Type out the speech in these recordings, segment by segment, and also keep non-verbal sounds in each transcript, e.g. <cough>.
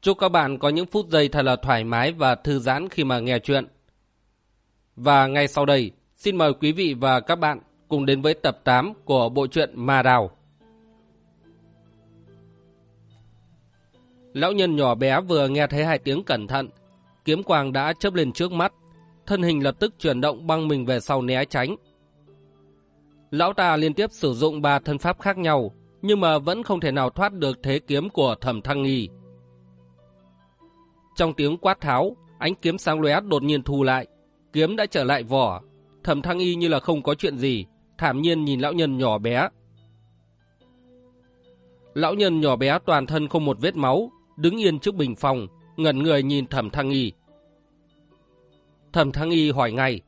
Chúc các bạn có những phút giây thật là thoải mái và thư giãn khi mà nghe chuyện. Và ngay sau đây, xin mời quý vị và các bạn cùng đến với tập 8 của bộ truyện Ma Đào. Lão nhân nhỏ bé vừa nghe thấy hai tiếng cẩn thận, kiếm quang đã chớp lên trước mắt, thân hình lập tức chuyển động băng mình về sau né tránh. Lão ta liên tiếp sử dụng ba thân pháp khác nhau, nhưng mà vẫn không thể nào thoát được thế kiếm của thẩm thăng nghi. Trong tiếng quát tháo, ánh kiếm sáng lóe đột nhiên thu lại. Kiếm đã trở lại vỏ. Thẩm thăng y như là không có chuyện gì, thảm nhiên nhìn lão nhân nhỏ bé. Lão nhân nhỏ bé toàn thân không một vết máu, đứng yên trước bình phòng, ngẩn người nhìn thẩm thăng y. Thẩm thăng y hỏi ngay,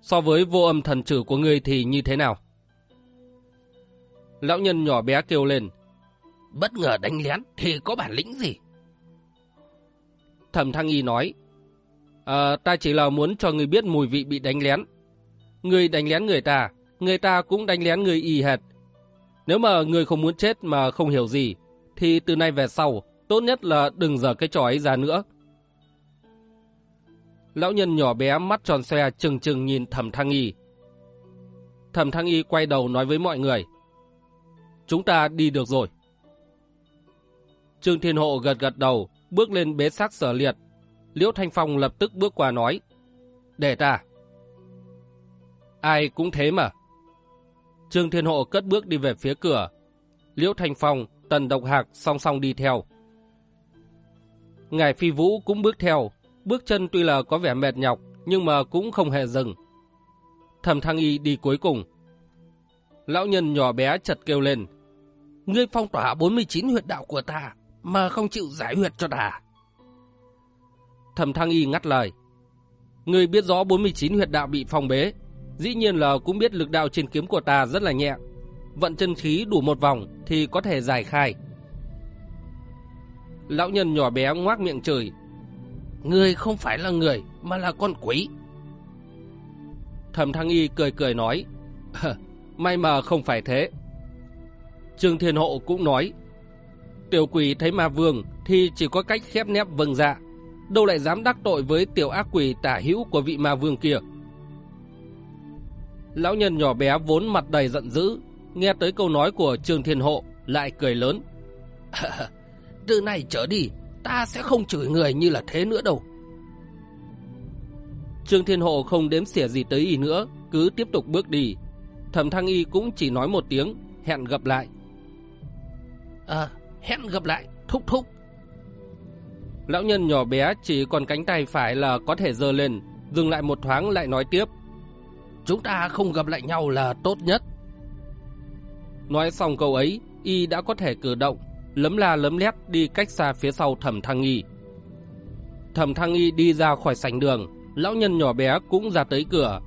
so với vô âm thần trừ của ngươi thì như thế nào? Lão nhân nhỏ bé kêu lên, bất ngờ đánh lén thì có bản lĩnh gì? Thẩm Thăng Y nói, à, ta chỉ là muốn cho người biết mùi vị bị đánh lén. Người đánh lén người ta, người ta cũng đánh lén người y hệt. Nếu mà người không muốn chết mà không hiểu gì, thì từ nay về sau, tốt nhất là đừng dở cái trò ấy ra nữa. Lão nhân nhỏ bé mắt tròn xoe trừng trừng nhìn Thẩm Thăng Y. Thẩm Thăng Y quay đầu nói với mọi người. Chúng ta đi được rồi. Trương Thiên Hộ gật gật đầu, bước lên bế xác sở liệt. Liễu Thanh Phong lập tức bước qua nói. Để ta. Ai cũng thế mà. Trương Thiên Hộ cất bước đi về phía cửa. Liễu Thanh Phong, Tần Độc Hạc song song đi theo. Ngài Phi Vũ cũng bước theo. Bước chân tuy là có vẻ mệt nhọc, nhưng mà cũng không hề dừng. Thẩm Thăng Y đi cuối cùng. Lão nhân nhỏ bé chật kêu lên. Ngươi phong tỏa 49 huyệt đạo của ta, mà không chịu giải huyệt cho ta. Thẩm Thăng Y ngắt lời. Người biết rõ 49 huyệt đạo bị phong bế, dĩ nhiên là cũng biết lực đạo trên kiếm của ta rất là nhẹ. Vận chân khí đủ một vòng thì có thể giải khai. Lão nhân nhỏ bé ngoác miệng chửi. Người không phải là người mà là con quỷ. Thẩm Thăng Y cười cười nói. <laughs> May mà không phải thế. Trương Thiên Hộ cũng nói. Tiểu quỷ thấy ma vương thì chỉ có cách khép nép vâng dạ. Đâu lại dám đắc tội với tiểu ác quỷ tả hữu của vị ma vương kia. Lão nhân nhỏ bé vốn mặt đầy giận dữ, nghe tới câu nói của Trương Thiên Hộ, lại cười lớn. <laughs> Từ nay trở đi, ta sẽ không chửi người như là thế nữa đâu. Trương Thiên Hộ không đếm xỉa gì tới y nữa, cứ tiếp tục bước đi. Thẩm Thăng Y cũng chỉ nói một tiếng, hẹn gặp lại. À, hẹn gặp lại, thúc thúc. Lão nhân nhỏ bé chỉ còn cánh tay phải là có thể dơ lên, dừng lại một thoáng lại nói tiếp. Chúng ta không gặp lại nhau là tốt nhất. Nói xong câu ấy, y đã có thể cử động, lấm la lấm lét đi cách xa phía sau thẩm thăng y. Thẩm thăng y đi ra khỏi sảnh đường, lão nhân nhỏ bé cũng ra tới cửa.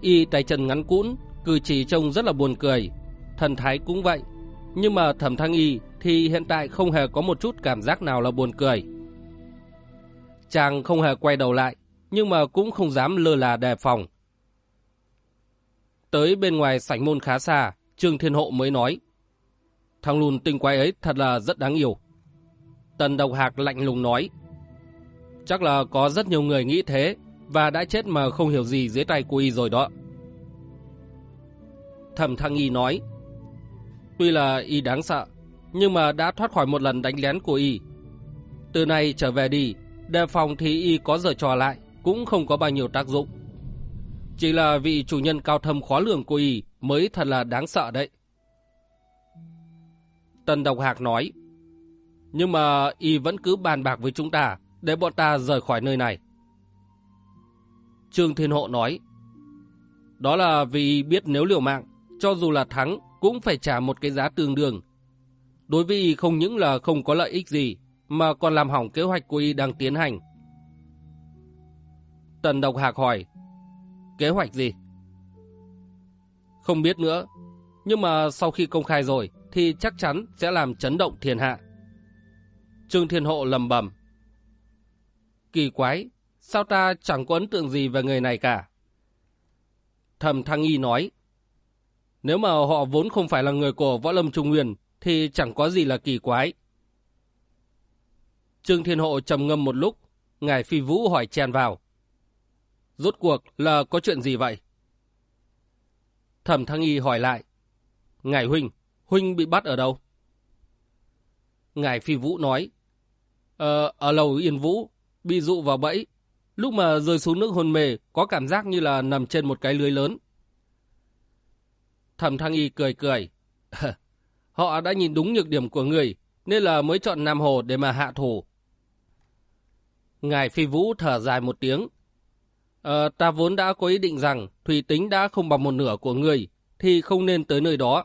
Y tay chân ngắn cũn, cử chỉ trông rất là buồn cười, thần thái cũng vậy. Nhưng mà thẩm thăng y thì hiện tại không hề có một chút cảm giác nào là buồn cười. Chàng không hề quay đầu lại, nhưng mà cũng không dám lơ là đề phòng. Tới bên ngoài sảnh môn khá xa, Trương Thiên Hộ mới nói. Thằng lùn tinh quái ấy thật là rất đáng yêu. Tần Độc Hạc lạnh lùng nói. Chắc là có rất nhiều người nghĩ thế, và đã chết mà không hiểu gì dưới tay cô y rồi đó. Thẩm Thăng Y nói. Tuy là y đáng sợ, nhưng mà đã thoát khỏi một lần đánh lén của y. Từ nay trở về đi, đề phòng thì y có giờ trò lại, cũng không có bao nhiêu tác dụng. Chỉ là vị chủ nhân cao thâm khó lường của y mới thật là đáng sợ đấy. Tần Độc Hạc nói, nhưng mà y vẫn cứ bàn bạc với chúng ta để bọn ta rời khỏi nơi này. Trương Thiên Hộ nói, đó là vì biết nếu liều mạng, cho dù là thắng cũng phải trả một cái giá tương đương. Đối với y không những là không có lợi ích gì, mà còn làm hỏng kế hoạch của y đang tiến hành. Tần Độc Hạc hỏi. Kế hoạch gì? Không biết nữa. Nhưng mà sau khi công khai rồi thì chắc chắn sẽ làm chấn động thiên hạ. Trương Thiên Hộ lầm bầm. Kỳ quái, sao ta chẳng có ấn tượng gì về người này cả? Thẩm Thăng Y nói. Nếu mà họ vốn không phải là người của Võ Lâm Trung Nguyên thì chẳng có gì là kỳ quái. Trương Thiên Hộ trầm ngâm một lúc, Ngài Phi Vũ hỏi chen vào. Rốt cuộc là có chuyện gì vậy? Thẩm Thăng Y hỏi lại. Ngài Huynh, Huynh bị bắt ở đâu? Ngài Phi Vũ nói. Ờ, ở lầu Yên Vũ, bị dụ vào bẫy. Lúc mà rơi xuống nước hôn mê, có cảm giác như là nằm trên một cái lưới lớn. Thẩm Thăng Y cười cười. <laughs> Họ đã nhìn đúng nhược điểm của người, nên là mới chọn Nam Hồ để mà hạ thủ. Ngài Phi Vũ thở dài một tiếng. Ờ, ta vốn đã có ý định rằng thủy tính đã không bằng một nửa của người, thì không nên tới nơi đó.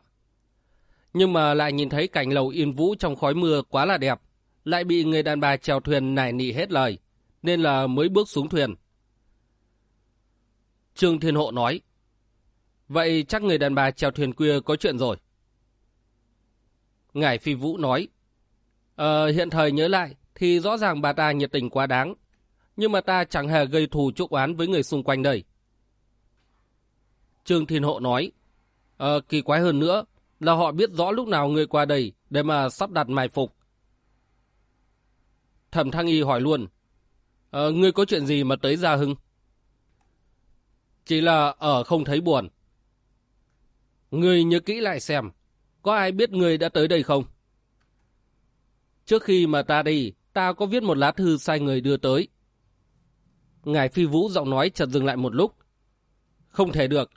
Nhưng mà lại nhìn thấy cảnh lầu yên vũ trong khói mưa quá là đẹp, lại bị người đàn bà chèo thuyền nài nị hết lời, nên là mới bước xuống thuyền. Trương Thiên Hộ nói, Vậy chắc người đàn bà chèo thuyền kia có chuyện rồi. Ngài Phi Vũ nói, Ờ, hiện thời nhớ lại, thì rõ ràng bà ta nhiệt tình quá đáng. Nhưng mà ta chẳng hề gây thù chuốc oán với người xung quanh đây. Trương Thiên Hộ nói, Ờ, kỳ quái hơn nữa là họ biết rõ lúc nào người qua đây để mà sắp đặt mai phục. Thẩm Thăng Y hỏi luôn, Ờ, ngươi có chuyện gì mà tới Gia Hưng? Chỉ là ở không thấy buồn. Ngươi nhớ kỹ lại xem, có ai biết ngươi đã tới đây không? Trước khi mà ta đi, ta có viết một lá thư sai người đưa tới. Ngài Phi Vũ giọng nói chợt dừng lại một lúc. Không thể được,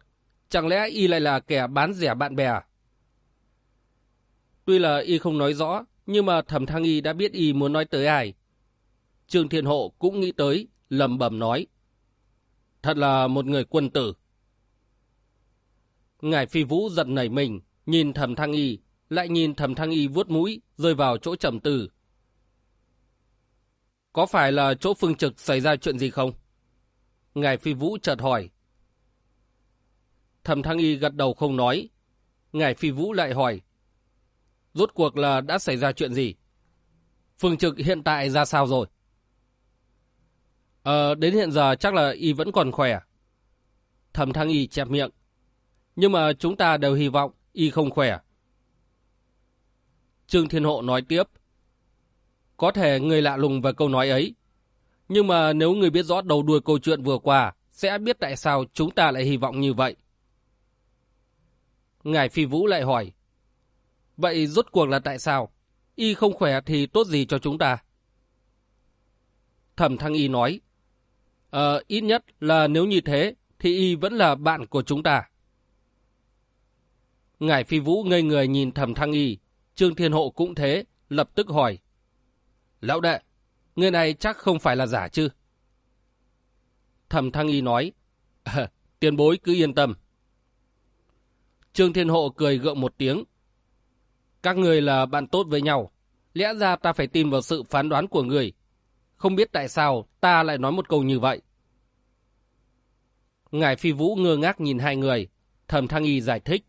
chẳng lẽ y lại là kẻ bán rẻ bạn bè à? Tuy là y không nói rõ, nhưng mà thẩm thăng y đã biết y muốn nói tới ai. Trương Thiên Hộ cũng nghĩ tới, lầm bầm nói. Thật là một người quân tử. Ngài Phi Vũ giật nảy mình, nhìn thẩm thăng y, lại nhìn thẩm thăng y vuốt mũi, rơi vào chỗ trầm tư. Có phải là chỗ phương trực xảy ra chuyện gì không? Ngài Phi Vũ chợt hỏi. Thẩm thăng y gật đầu không nói. Ngài Phi Vũ lại hỏi. Rốt cuộc là đã xảy ra chuyện gì? Phương trực hiện tại ra sao rồi? Ờ, đến hiện giờ chắc là y vẫn còn khỏe. Thẩm thăng y chẹp miệng. Nhưng mà chúng ta đều hy vọng y không khỏe. Trương Thiên Hộ nói tiếp. Có thể người lạ lùng về câu nói ấy. Nhưng mà nếu người biết rõ đầu đuôi câu chuyện vừa qua, sẽ biết tại sao chúng ta lại hy vọng như vậy. Ngài Phi Vũ lại hỏi. Vậy rốt cuộc là tại sao? Y không khỏe thì tốt gì cho chúng ta? Thẩm Thăng Y nói. Ờ, ít nhất là nếu như thế, thì Y vẫn là bạn của chúng ta. Ngài Phi Vũ ngây người nhìn Thẩm Thăng Y. Trương Thiên Hộ cũng thế, lập tức hỏi. Lão đệ, người này chắc không phải là giả chứ? Thẩm Thăng Y nói. À, <laughs> tiền bối cứ yên tâm. Trương Thiên Hộ cười gượng một tiếng. Các người là bạn tốt với nhau. Lẽ ra ta phải tin vào sự phán đoán của người. Không biết tại sao ta lại nói một câu như vậy. Ngài Phi Vũ ngơ ngác nhìn hai người. Thẩm Thăng Y giải thích.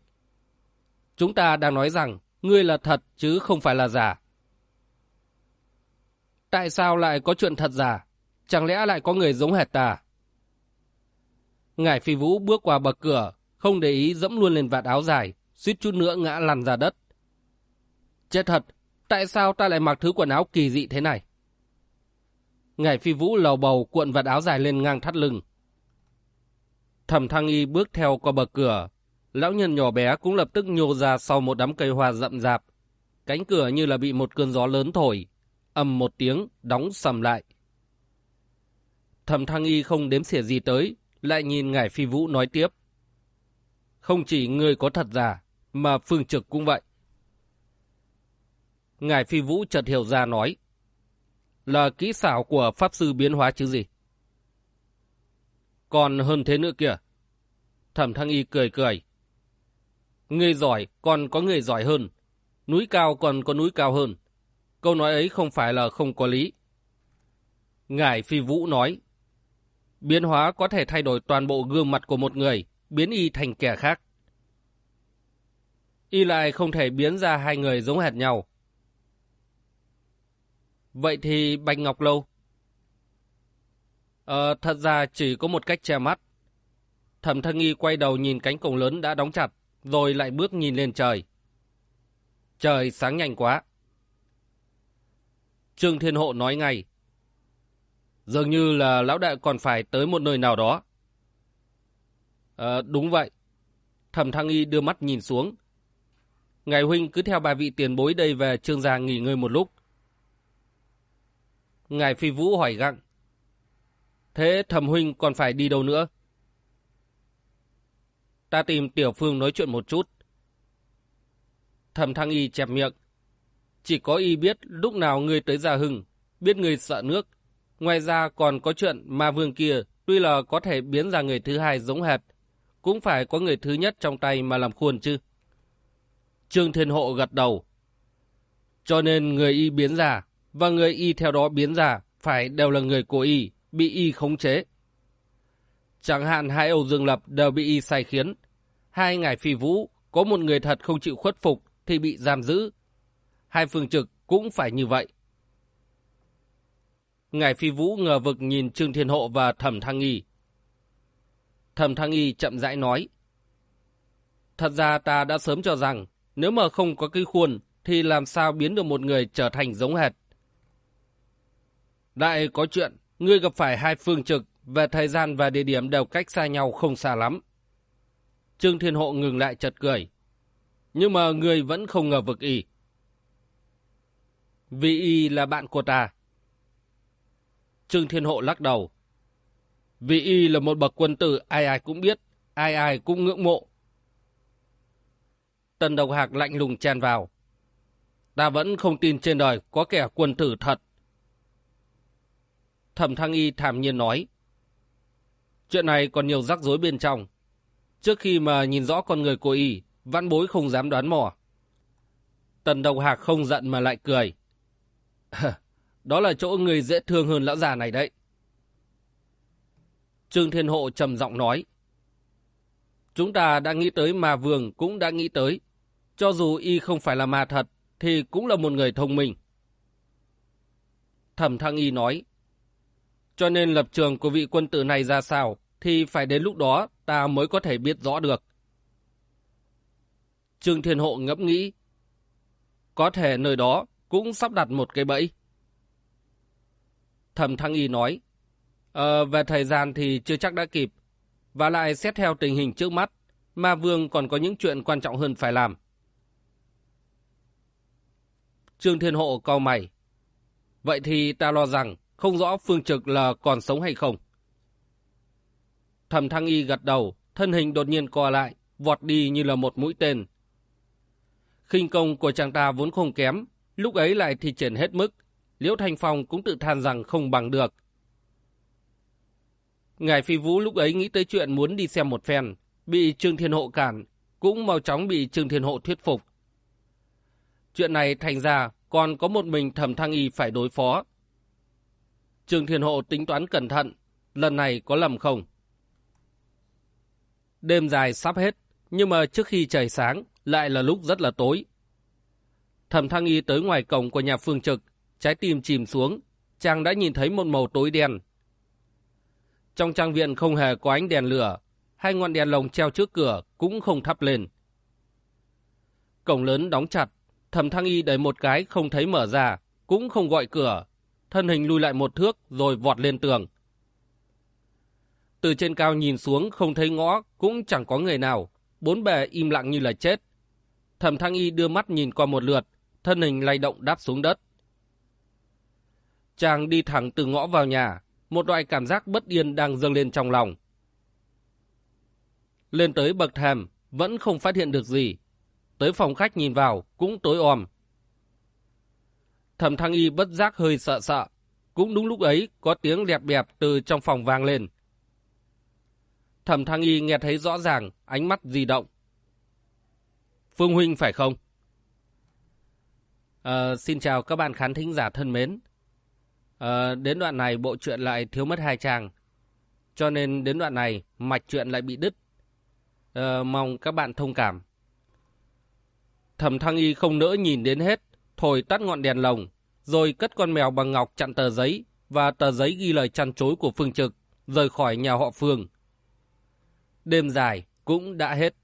Chúng ta đang nói rằng ngươi là thật chứ không phải là giả. Tại sao lại có chuyện thật giả? Chẳng lẽ lại có người giống hệt ta? ngải Phi Vũ bước qua bậc cửa, không để ý dẫm luôn lên vạt áo dài, suýt chút nữa ngã lăn ra đất. Chết thật, tại sao ta lại mặc thứ quần áo kỳ dị thế này? ngải Phi Vũ lầu bầu cuộn vạt áo dài lên ngang thắt lưng. Thẩm Thăng Y bước theo qua bậc cửa, lão nhân nhỏ bé cũng lập tức nhô ra sau một đám cây hoa rậm rạp. Cánh cửa như là bị một cơn gió lớn thổi, ầm một tiếng, đóng sầm lại. Thẩm Thăng Y không đếm xỉa gì tới, lại nhìn Ngải Phi Vũ nói tiếp. Không chỉ người có thật giả, mà Phương Trực cũng vậy. Ngài Phi Vũ chợt hiểu ra nói. Là kỹ xảo của Pháp Sư biến hóa chứ gì? Còn hơn thế nữa kìa. Thẩm Thăng Y cười cười. Người giỏi còn có người giỏi hơn. Núi cao còn có núi cao hơn. Câu nói ấy không phải là không có lý. Ngài Phi Vũ nói. Biến hóa có thể thay đổi toàn bộ gương mặt của một người, biến y thành kẻ khác. Y lại không thể biến ra hai người giống hệt nhau. Vậy thì Bạch Ngọc Lâu? Ờ, thật ra chỉ có một cách che mắt. Thẩm thân Y quay đầu nhìn cánh cổng lớn đã đóng chặt, rồi lại bước nhìn lên trời. Trời sáng nhanh quá. Trương Thiên Hộ nói ngay. Dường như là lão đại còn phải tới một nơi nào đó. À, đúng vậy. Thẩm Thăng Y đưa mắt nhìn xuống. Ngài Huynh cứ theo bà vị tiền bối đây về trương gia nghỉ ngơi một lúc. Ngài Phi Vũ hỏi gặng. Thế thẩm huynh còn phải đi đâu nữa? Ta tìm Tiểu Phương nói chuyện một chút. Thẩm Thăng Y chẹp miệng. Chỉ có y biết lúc nào ngươi tới Gia Hưng, biết ngươi sợ nước. Ngoài ra còn có chuyện ma vương kia, tuy là có thể biến ra người thứ hai giống hệt, cũng phải có người thứ nhất trong tay mà làm khuôn chứ. Trương Thiên Hộ gật đầu. Cho nên người y biến ra, và người y theo đó biến ra, phải đều là người của y, bị y khống chế. Chẳng hạn hai Âu Dương Lập đều bị y sai khiến. Hai ngài phi vũ, có một người thật không chịu khuất phục thì bị giam giữ. Hai phương trực cũng phải như vậy. Ngài phi vũ ngờ vực nhìn Trương Thiên Hộ và Thẩm Thăng Nghi. Thẩm Thăng Nghi chậm rãi nói. Thật ra ta đã sớm cho rằng nếu mà không có cái khuôn thì làm sao biến được một người trở thành giống hệt. Đại có chuyện, ngươi gặp phải hai phương trực về thời gian và địa điểm đều cách xa nhau không xa lắm. Trương Thiên Hộ ngừng lại chật cười. Nhưng mà người vẫn không ngờ vực y. Vì y là bạn của ta. Trương Thiên Hộ lắc đầu. Vì y là một bậc quân tử ai ai cũng biết, ai ai cũng ngưỡng mộ. Tần Độc Hạc lạnh lùng chen vào. Ta vẫn không tin trên đời có kẻ quân tử thật. Thẩm Thăng Y thảm nhiên nói. Chuyện này còn nhiều rắc rối bên trong. Trước khi mà nhìn rõ con người của Y, văn bối không dám đoán mò. Tần Đồng Hạc không giận mà lại cười. <laughs> Đó là chỗ người dễ thương hơn lão già này đấy. Trương Thiên Hộ trầm giọng nói. Chúng ta đã nghĩ tới mà vương cũng đã nghĩ tới. Cho dù y không phải là ma thật, thì cũng là một người thông minh. Thẩm Thăng Y nói. Cho nên lập trường của vị quân tử này ra sao, thì phải đến lúc đó ta mới có thể biết rõ được. Trương Thiên Hộ ngẫm nghĩ. Có thể nơi đó cũng sắp đặt một cái bẫy. Thẩm Thăng Y nói. Ờ, về thời gian thì chưa chắc đã kịp. Và lại xét theo tình hình trước mắt, Ma Vương còn có những chuyện quan trọng hơn phải làm. Trương Thiên Hộ cau mày. Vậy thì ta lo rằng không rõ Phương Trực là còn sống hay không. Thẩm Thăng Y gật đầu, thân hình đột nhiên co lại, vọt đi như là một mũi tên. khinh công của chàng ta vốn không kém, lúc ấy lại thì triển hết mức. Liễu Thanh Phong cũng tự than rằng không bằng được. Ngài Phi Vũ lúc ấy nghĩ tới chuyện muốn đi xem một phen, bị Trương Thiên Hộ cản, cũng mau chóng bị Trương Thiên Hộ thuyết phục. Chuyện này thành ra còn có một mình thẩm thăng y phải đối phó. Trương Thiên Hộ tính toán cẩn thận, lần này có lầm không? Đêm dài sắp hết, nhưng mà trước khi trời sáng lại là lúc rất là tối. Thẩm thăng y tới ngoài cổng của nhà phương trực, trái tim chìm xuống, chàng đã nhìn thấy một màu tối đen. Trong trang viện không hề có ánh đèn lửa, hai ngọn đèn lồng treo trước cửa cũng không thắp lên. Cổng lớn đóng chặt, thẩm thăng y đẩy một cái không thấy mở ra, cũng không gọi cửa, thân hình lùi lại một thước rồi vọt lên tường. Từ trên cao nhìn xuống không thấy ngõ, cũng chẳng có người nào, bốn bề im lặng như là chết. Thẩm thăng y đưa mắt nhìn qua một lượt, thân hình lay động đáp xuống đất. Chàng đi thẳng từ ngõ vào nhà, một loại cảm giác bất yên đang dâng lên trong lòng. Lên tới bậc thềm, vẫn không phát hiện được gì. Tới phòng khách nhìn vào, cũng tối om. Thẩm thăng y bất giác hơi sợ sợ. Cũng đúng lúc ấy, có tiếng lẹp bẹp từ trong phòng vang lên. Thẩm thăng y nghe thấy rõ ràng, ánh mắt di động. Phương Huynh phải không? À, xin chào các bạn khán thính giả thân mến. À, đến đoạn này bộ truyện lại thiếu mất hai trang. cho nên đến đoạn này mạch chuyện lại bị đứt. À, mong các bạn thông cảm. Thẩm Thăng Y không nỡ nhìn đến hết, thổi tắt ngọn đèn lồng, rồi cất con mèo bằng ngọc chặn tờ giấy và tờ giấy ghi lời chăn chối của Phương Trực, rời khỏi nhà họ Phương. Đêm dài cũng đã hết.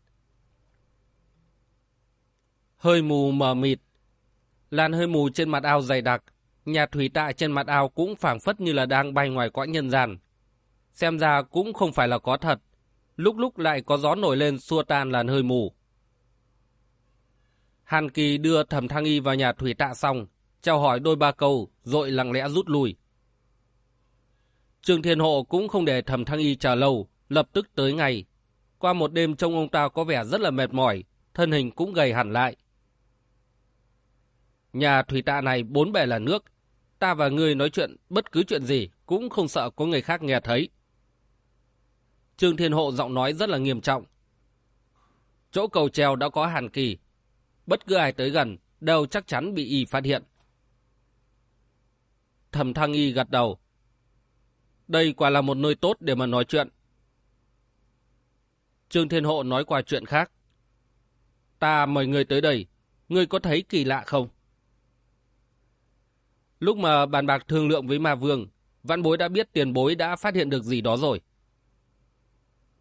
Hơi mù mờ mịt. Làn hơi mù trên mặt ao dày đặc, nhà thủy tạ trên mặt ao cũng phảng phất như là đang bay ngoài cõi nhân gian. Xem ra cũng không phải là có thật, lúc lúc lại có gió nổi lên xua tan làn hơi mù. Hàn Kỳ đưa Thẩm Thăng Y vào nhà thủy tạ xong, chào hỏi đôi ba câu, rồi lặng lẽ rút lui. Trương Thiên Hộ cũng không để Thẩm Thăng Y chờ lâu, lập tức tới ngay. Qua một đêm trông ông ta có vẻ rất là mệt mỏi, thân hình cũng gầy hẳn lại. Nhà thủy tạ này bốn bề là nước, ta và ngươi nói chuyện bất cứ chuyện gì cũng không sợ có người khác nghe thấy. Trương Thiên Hộ giọng nói rất là nghiêm trọng. Chỗ cầu treo đã có hàn kỳ. Bất cứ ai tới gần đều chắc chắn bị y phát hiện. Thẩm Thăng Y gật đầu. Đây quả là một nơi tốt để mà nói chuyện. Trương Thiên Hộ nói qua chuyện khác. Ta mời người tới đây, ngươi có thấy kỳ lạ không? Lúc mà bàn bạc thương lượng với Ma Vương, Văn Bối đã biết tiền bối đã phát hiện được gì đó rồi.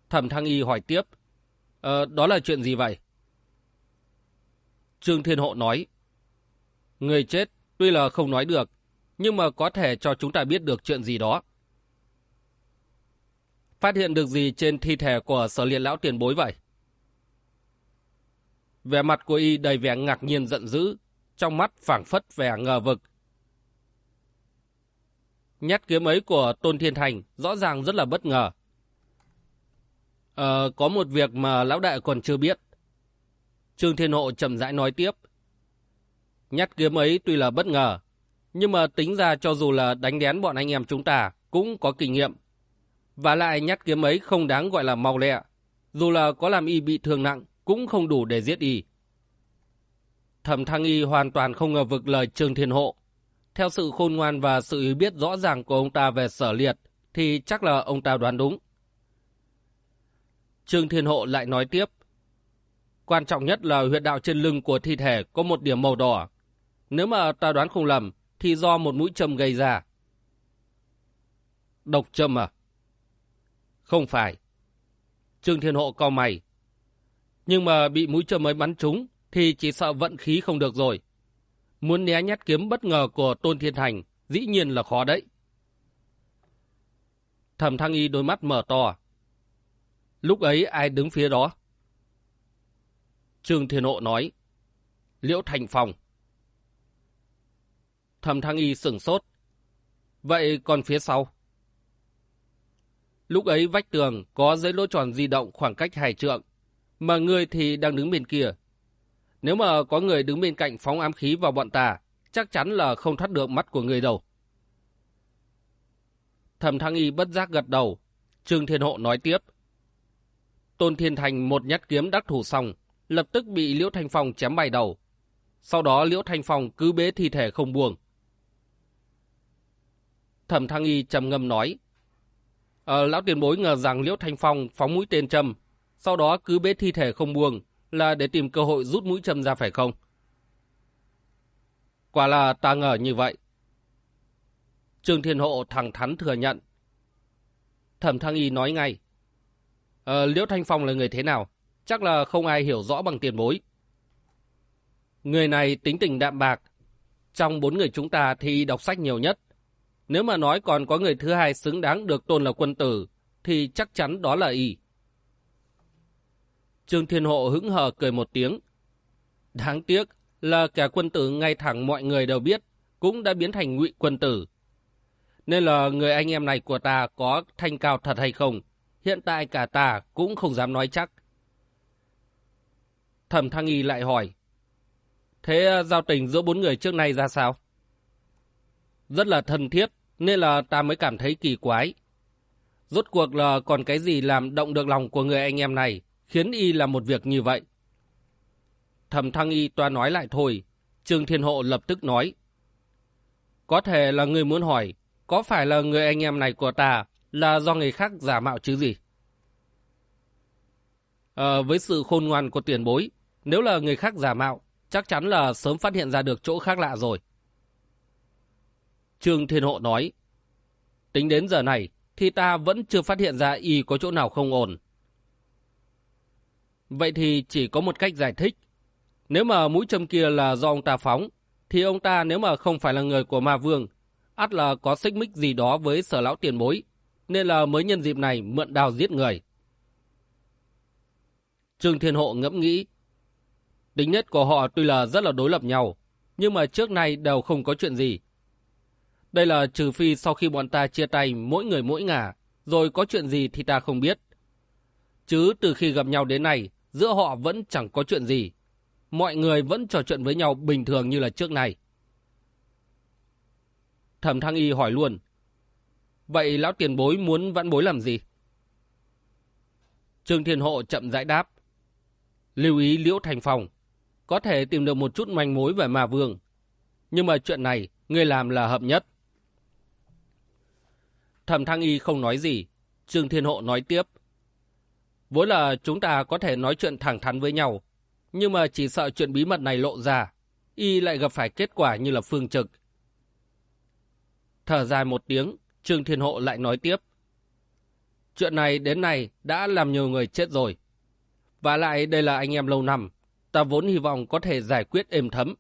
Thẩm Thăng Y hỏi tiếp. Ờ, đó là chuyện gì vậy? Trương Thiên Hộ nói. Người chết tuy là không nói được, nhưng mà có thể cho chúng ta biết được chuyện gì đó. Phát hiện được gì trên thi thể của sở liệt lão tiền bối vậy? Vẻ mặt của y đầy vẻ ngạc nhiên giận dữ, trong mắt phảng phất vẻ ngờ vực. Nhát kiếm ấy của Tôn Thiên Thành rõ ràng rất là bất ngờ. Ờ, có một việc mà lão đại còn chưa biết. Trương Thiên Hộ chậm rãi nói tiếp. Nhát kiếm ấy tuy là bất ngờ, nhưng mà tính ra cho dù là đánh đén bọn anh em chúng ta cũng có kinh nghiệm. Và lại nhát kiếm ấy không đáng gọi là mau lẹ. Dù là có làm y bị thương nặng cũng không đủ để giết y. Thẩm Thăng Y hoàn toàn không ngờ vực lời Trương Thiên Hộ. Theo sự khôn ngoan và sự hiểu biết rõ ràng của ông ta về sở liệt, thì chắc là ông ta đoán đúng. Trương Thiên Hộ lại nói tiếp. Quan trọng nhất là huyệt đạo trên lưng của thi thể có một điểm màu đỏ. Nếu mà ta đoán không lầm, thì do một mũi châm gây ra. Độc châm à? Không phải. Trương Thiên Hộ co mày. Nhưng mà bị mũi châm mới bắn trúng, thì chỉ sợ vận khí không được rồi. Muốn né nhát kiếm bất ngờ của Tôn Thiên Thành, dĩ nhiên là khó đấy. Thẩm Thăng Y đôi mắt mở to. Lúc ấy ai đứng phía đó? Trương Thiên Hộ nói. Liễu Thành Phong. Thẩm Thăng Y sửng sốt. Vậy còn phía sau? Lúc ấy vách tường có giấy lỗ tròn di động khoảng cách hai trượng, mà người thì đang đứng bên kia. Nếu mà có người đứng bên cạnh phóng ám khí vào bọn ta, chắc chắn là không thoát được mắt của người đâu. Thẩm Thăng Y bất giác gật đầu. Trương Thiên Hộ nói tiếp. Tôn Thiên Thành một nhát kiếm đắc thủ xong, lập tức bị Liễu Thanh Phong chém bay đầu. Sau đó Liễu Thanh Phong cứ bế thi thể không buông. Thẩm Thăng Y trầm ngâm nói. À, lão tiền bối ngờ rằng Liễu Thanh Phong phóng mũi tên châm, sau đó cứ bế thi thể không buông, là để tìm cơ hội rút mũi châm ra phải không? Quả là ta ngờ như vậy. Trương Thiên Hộ thẳng thắn thừa nhận. Thẩm Thăng Y nói ngay. À, Liễu Thanh Phong là người thế nào? Chắc là không ai hiểu rõ bằng tiền bối. Người này tính tình đạm bạc. Trong bốn người chúng ta thì đọc sách nhiều nhất. Nếu mà nói còn có người thứ hai xứng đáng được tôn là quân tử, thì chắc chắn đó là y. Trương Thiên Hộ hững hờ cười một tiếng. Đáng tiếc là kẻ quân tử ngay thẳng mọi người đều biết, cũng đã biến thành ngụy quân tử. Nên là người anh em này của ta có thanh cao thật hay không, hiện tại cả ta cũng không dám nói chắc. Thẩm Thăng Y lại hỏi, thế ờ, giao tình giữa bốn người trước nay ra sao? Rất là thân thiết, nên là ta mới cảm thấy kỳ quái. Rốt cuộc là còn cái gì làm động được lòng của người anh em này, khiến y làm một việc như vậy. Thẩm Thăng Y toa nói lại thôi, Trương Thiên Hộ lập tức nói. Có thể là người muốn hỏi, có phải là người anh em này của ta là do người khác giả mạo chứ gì. À, với sự khôn ngoan của tiền bối, nếu là người khác giả mạo, chắc chắn là sớm phát hiện ra được chỗ khác lạ rồi. Trương Thiên Hộ nói, tính đến giờ này thì ta vẫn chưa phát hiện ra y có chỗ nào không ổn. Vậy thì chỉ có một cách giải thích. Nếu mà mũi châm kia là do ông ta phóng, thì ông ta nếu mà không phải là người của ma vương, ắt là có xích mích gì đó với sở lão tiền bối, nên là mới nhân dịp này mượn đào giết người. Trương Thiên Hộ ngẫm nghĩ, tính nết của họ tuy là rất là đối lập nhau, nhưng mà trước nay đều không có chuyện gì. Đây là trừ phi sau khi bọn ta chia tay mỗi người mỗi ngả, rồi có chuyện gì thì ta không biết. Chứ từ khi gặp nhau đến nay, giữa họ vẫn chẳng có chuyện gì. Mọi người vẫn trò chuyện với nhau bình thường như là trước này. Thẩm Thăng Y hỏi luôn. Vậy lão tiền bối muốn vãn bối làm gì? Trương Thiên Hộ chậm rãi đáp. Lưu ý Liễu Thành Phòng. Có thể tìm được một chút manh mối về ma vương. Nhưng mà chuyện này, người làm là hợp nhất. Thẩm Thăng Y không nói gì. Trương Thiên Hộ nói tiếp. Vốn là chúng ta có thể nói chuyện thẳng thắn với nhau. Nhưng mà chỉ sợ chuyện bí mật này lộ ra. Y lại gặp phải kết quả như là phương trực. Thở dài một tiếng, Trương Thiên Hộ lại nói tiếp. Chuyện này đến nay đã làm nhiều người chết rồi. Và lại đây là anh em lâu năm. Ta vốn hy vọng có thể giải quyết êm thấm.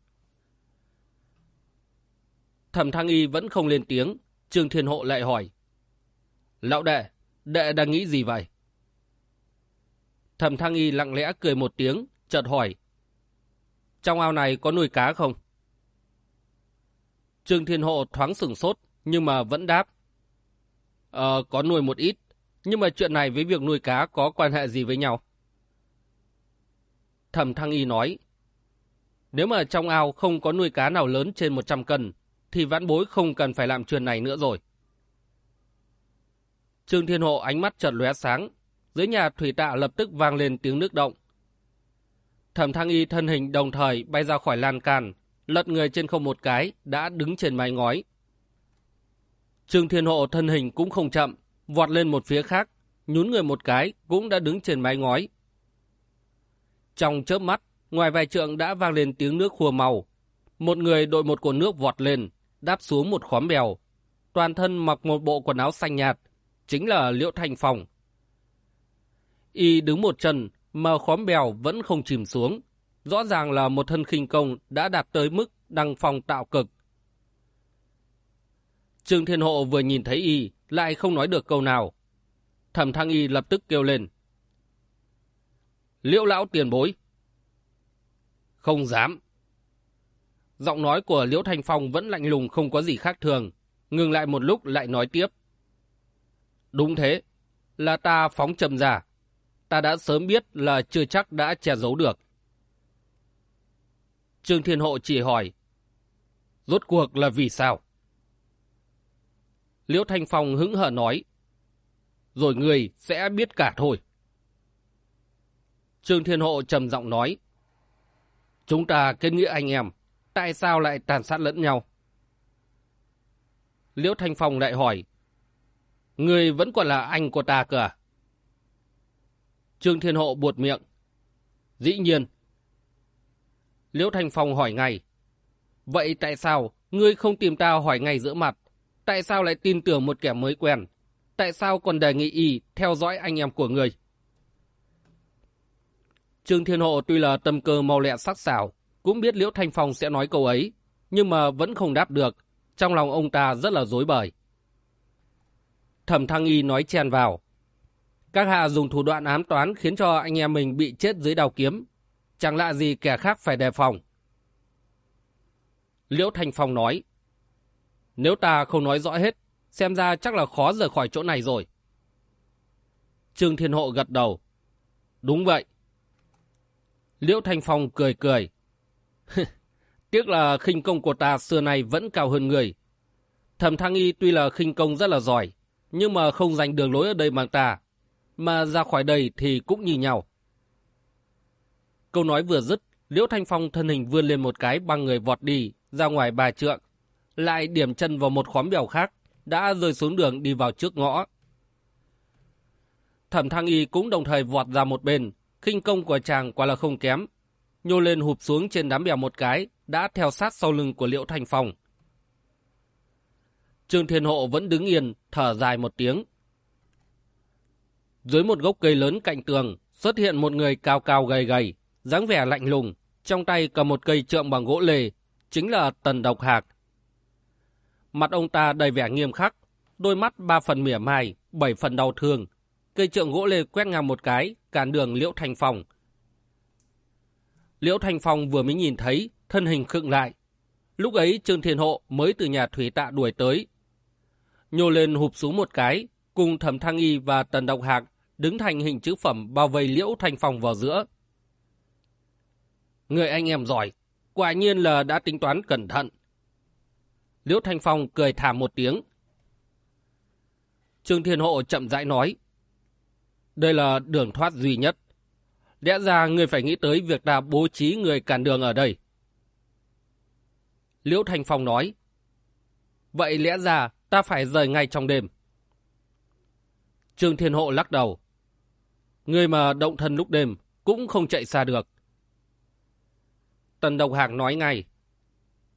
Thẩm Thăng Y vẫn không lên tiếng. Trương Thiên Hộ lại hỏi. Lão đệ, đệ đang nghĩ gì vậy? Thẩm Thăng Y lặng lẽ cười một tiếng, chợt hỏi. Trong ao này có nuôi cá không? Trương Thiên Hộ thoáng sửng sốt, nhưng mà vẫn đáp. Ờ, có nuôi một ít, nhưng mà chuyện này với việc nuôi cá có quan hệ gì với nhau? Thẩm Thăng Y nói, nếu mà trong ao không có nuôi cá nào lớn trên 100 cân, thì vãn bối không cần phải làm chuyện này nữa rồi. Trương Thiên Hộ ánh mắt chợt lóe sáng, dưới nhà thủy tạ lập tức vang lên tiếng nước động. Thẩm Thăng Y thân hình đồng thời bay ra khỏi lan can, lật người trên không một cái, đã đứng trên mái ngói. Trương Thiên Hộ thân hình cũng không chậm, vọt lên một phía khác, nhún người một cái, cũng đã đứng trên mái ngói. Trong chớp mắt, ngoài vài trượng đã vang lên tiếng nước khua màu. Một người đội một cột nước vọt lên, đáp xuống một khóm bèo. Toàn thân mặc một bộ quần áo xanh nhạt, chính là Liễu Thanh Phong. Y đứng một chân, mà khóm bèo vẫn không chìm xuống. Rõ ràng là một thân khinh công đã đạt tới mức đăng phong tạo cực. Trương Thiên Hộ vừa nhìn thấy Y, lại không nói được câu nào. Thẩm Thăng Y lập tức kêu lên. Liễu lão tiền bối. Không dám. Giọng nói của Liễu Thanh Phong vẫn lạnh lùng không có gì khác thường. Ngừng lại một lúc lại nói tiếp. Đúng thế, là ta phóng trầm giả. Ta đã sớm biết là chưa chắc đã che giấu được. Trương Thiên Hộ chỉ hỏi. Rốt cuộc là vì sao? Liễu Thanh Phong hứng hở nói. Rồi người sẽ biết cả thôi. Trương Thiên Hộ trầm giọng nói. Chúng ta kết nghĩa anh em. Tại sao lại tàn sát lẫn nhau? Liễu Thanh Phong lại hỏi. Người vẫn còn là anh của ta cơ à? Trương Thiên Hộ buột miệng. Dĩ nhiên. Liễu Thanh Phong hỏi ngay. Vậy tại sao ngươi không tìm ta hỏi ngay giữa mặt? Tại sao lại tin tưởng một kẻ mới quen? Tại sao còn đề nghị y theo dõi anh em của người? Trương Thiên Hộ tuy là tâm cơ mau lẹ sắc sảo, cũng biết Liễu Thanh Phong sẽ nói câu ấy, nhưng mà vẫn không đáp được. Trong lòng ông ta rất là dối bời. Thẩm Thăng Y nói chen vào. Các hạ dùng thủ đoạn ám toán khiến cho anh em mình bị chết dưới đào kiếm. Chẳng lạ gì kẻ khác phải đề phòng. Liễu Thanh Phong nói. Nếu ta không nói rõ hết, xem ra chắc là khó rời khỏi chỗ này rồi. Trương Thiên Hộ gật đầu. Đúng vậy. Liễu Thanh Phong cười cười. Tiếc là khinh công của ta xưa nay vẫn cao hơn người. Thẩm Thăng Y tuy là khinh công rất là giỏi, nhưng mà không giành đường lối ở đây bằng ta, mà ra khỏi đây thì cũng như nhau. Câu nói vừa dứt, Liễu Thanh Phong thân hình vươn lên một cái bằng người vọt đi, ra ngoài bà trượng, lại điểm chân vào một khóm bèo khác, đã rơi xuống đường đi vào trước ngõ. Thẩm Thăng Y cũng đồng thời vọt ra một bên, khinh công của chàng quả là không kém. Nhô lên hụp xuống trên đám bèo một cái, đã theo sát sau lưng của Liễu Thanh Phong. Trương Thiên Hộ vẫn đứng yên, thở dài một tiếng. Dưới một gốc cây lớn cạnh tường, xuất hiện một người cao cao gầy gầy, dáng vẻ lạnh lùng, trong tay cầm một cây trượng bằng gỗ lề, chính là Tần Độc Hạc. Mặt ông ta đầy vẻ nghiêm khắc, đôi mắt ba phần mỉa mai, bảy phần đau thương. Cây trượng gỗ lề quét ngang một cái, cản đường Liễu Thanh Phong. Liễu Thanh Phong vừa mới nhìn thấy, thân hình khựng lại. Lúc ấy Trương Thiên Hộ mới từ nhà thủy tạ đuổi tới. Nhô lên hụp xuống một cái, cùng Thẩm Thăng Y và Tần Độc Hạc đứng thành hình chữ phẩm bao vây Liễu Thanh Phong vào giữa. Người anh em giỏi, quả nhiên là đã tính toán cẩn thận. Liễu Thanh Phong cười thả một tiếng. Trương Thiên Hộ chậm rãi nói. Đây là đường thoát duy nhất. Lẽ ra người phải nghĩ tới việc ta bố trí người cản đường ở đây. Liễu Thanh Phong nói. Vậy lẽ ra ta phải rời ngay trong đêm. Trương Thiên Hộ lắc đầu. Người mà động thân lúc đêm cũng không chạy xa được. Tần Độc Hạc nói ngay.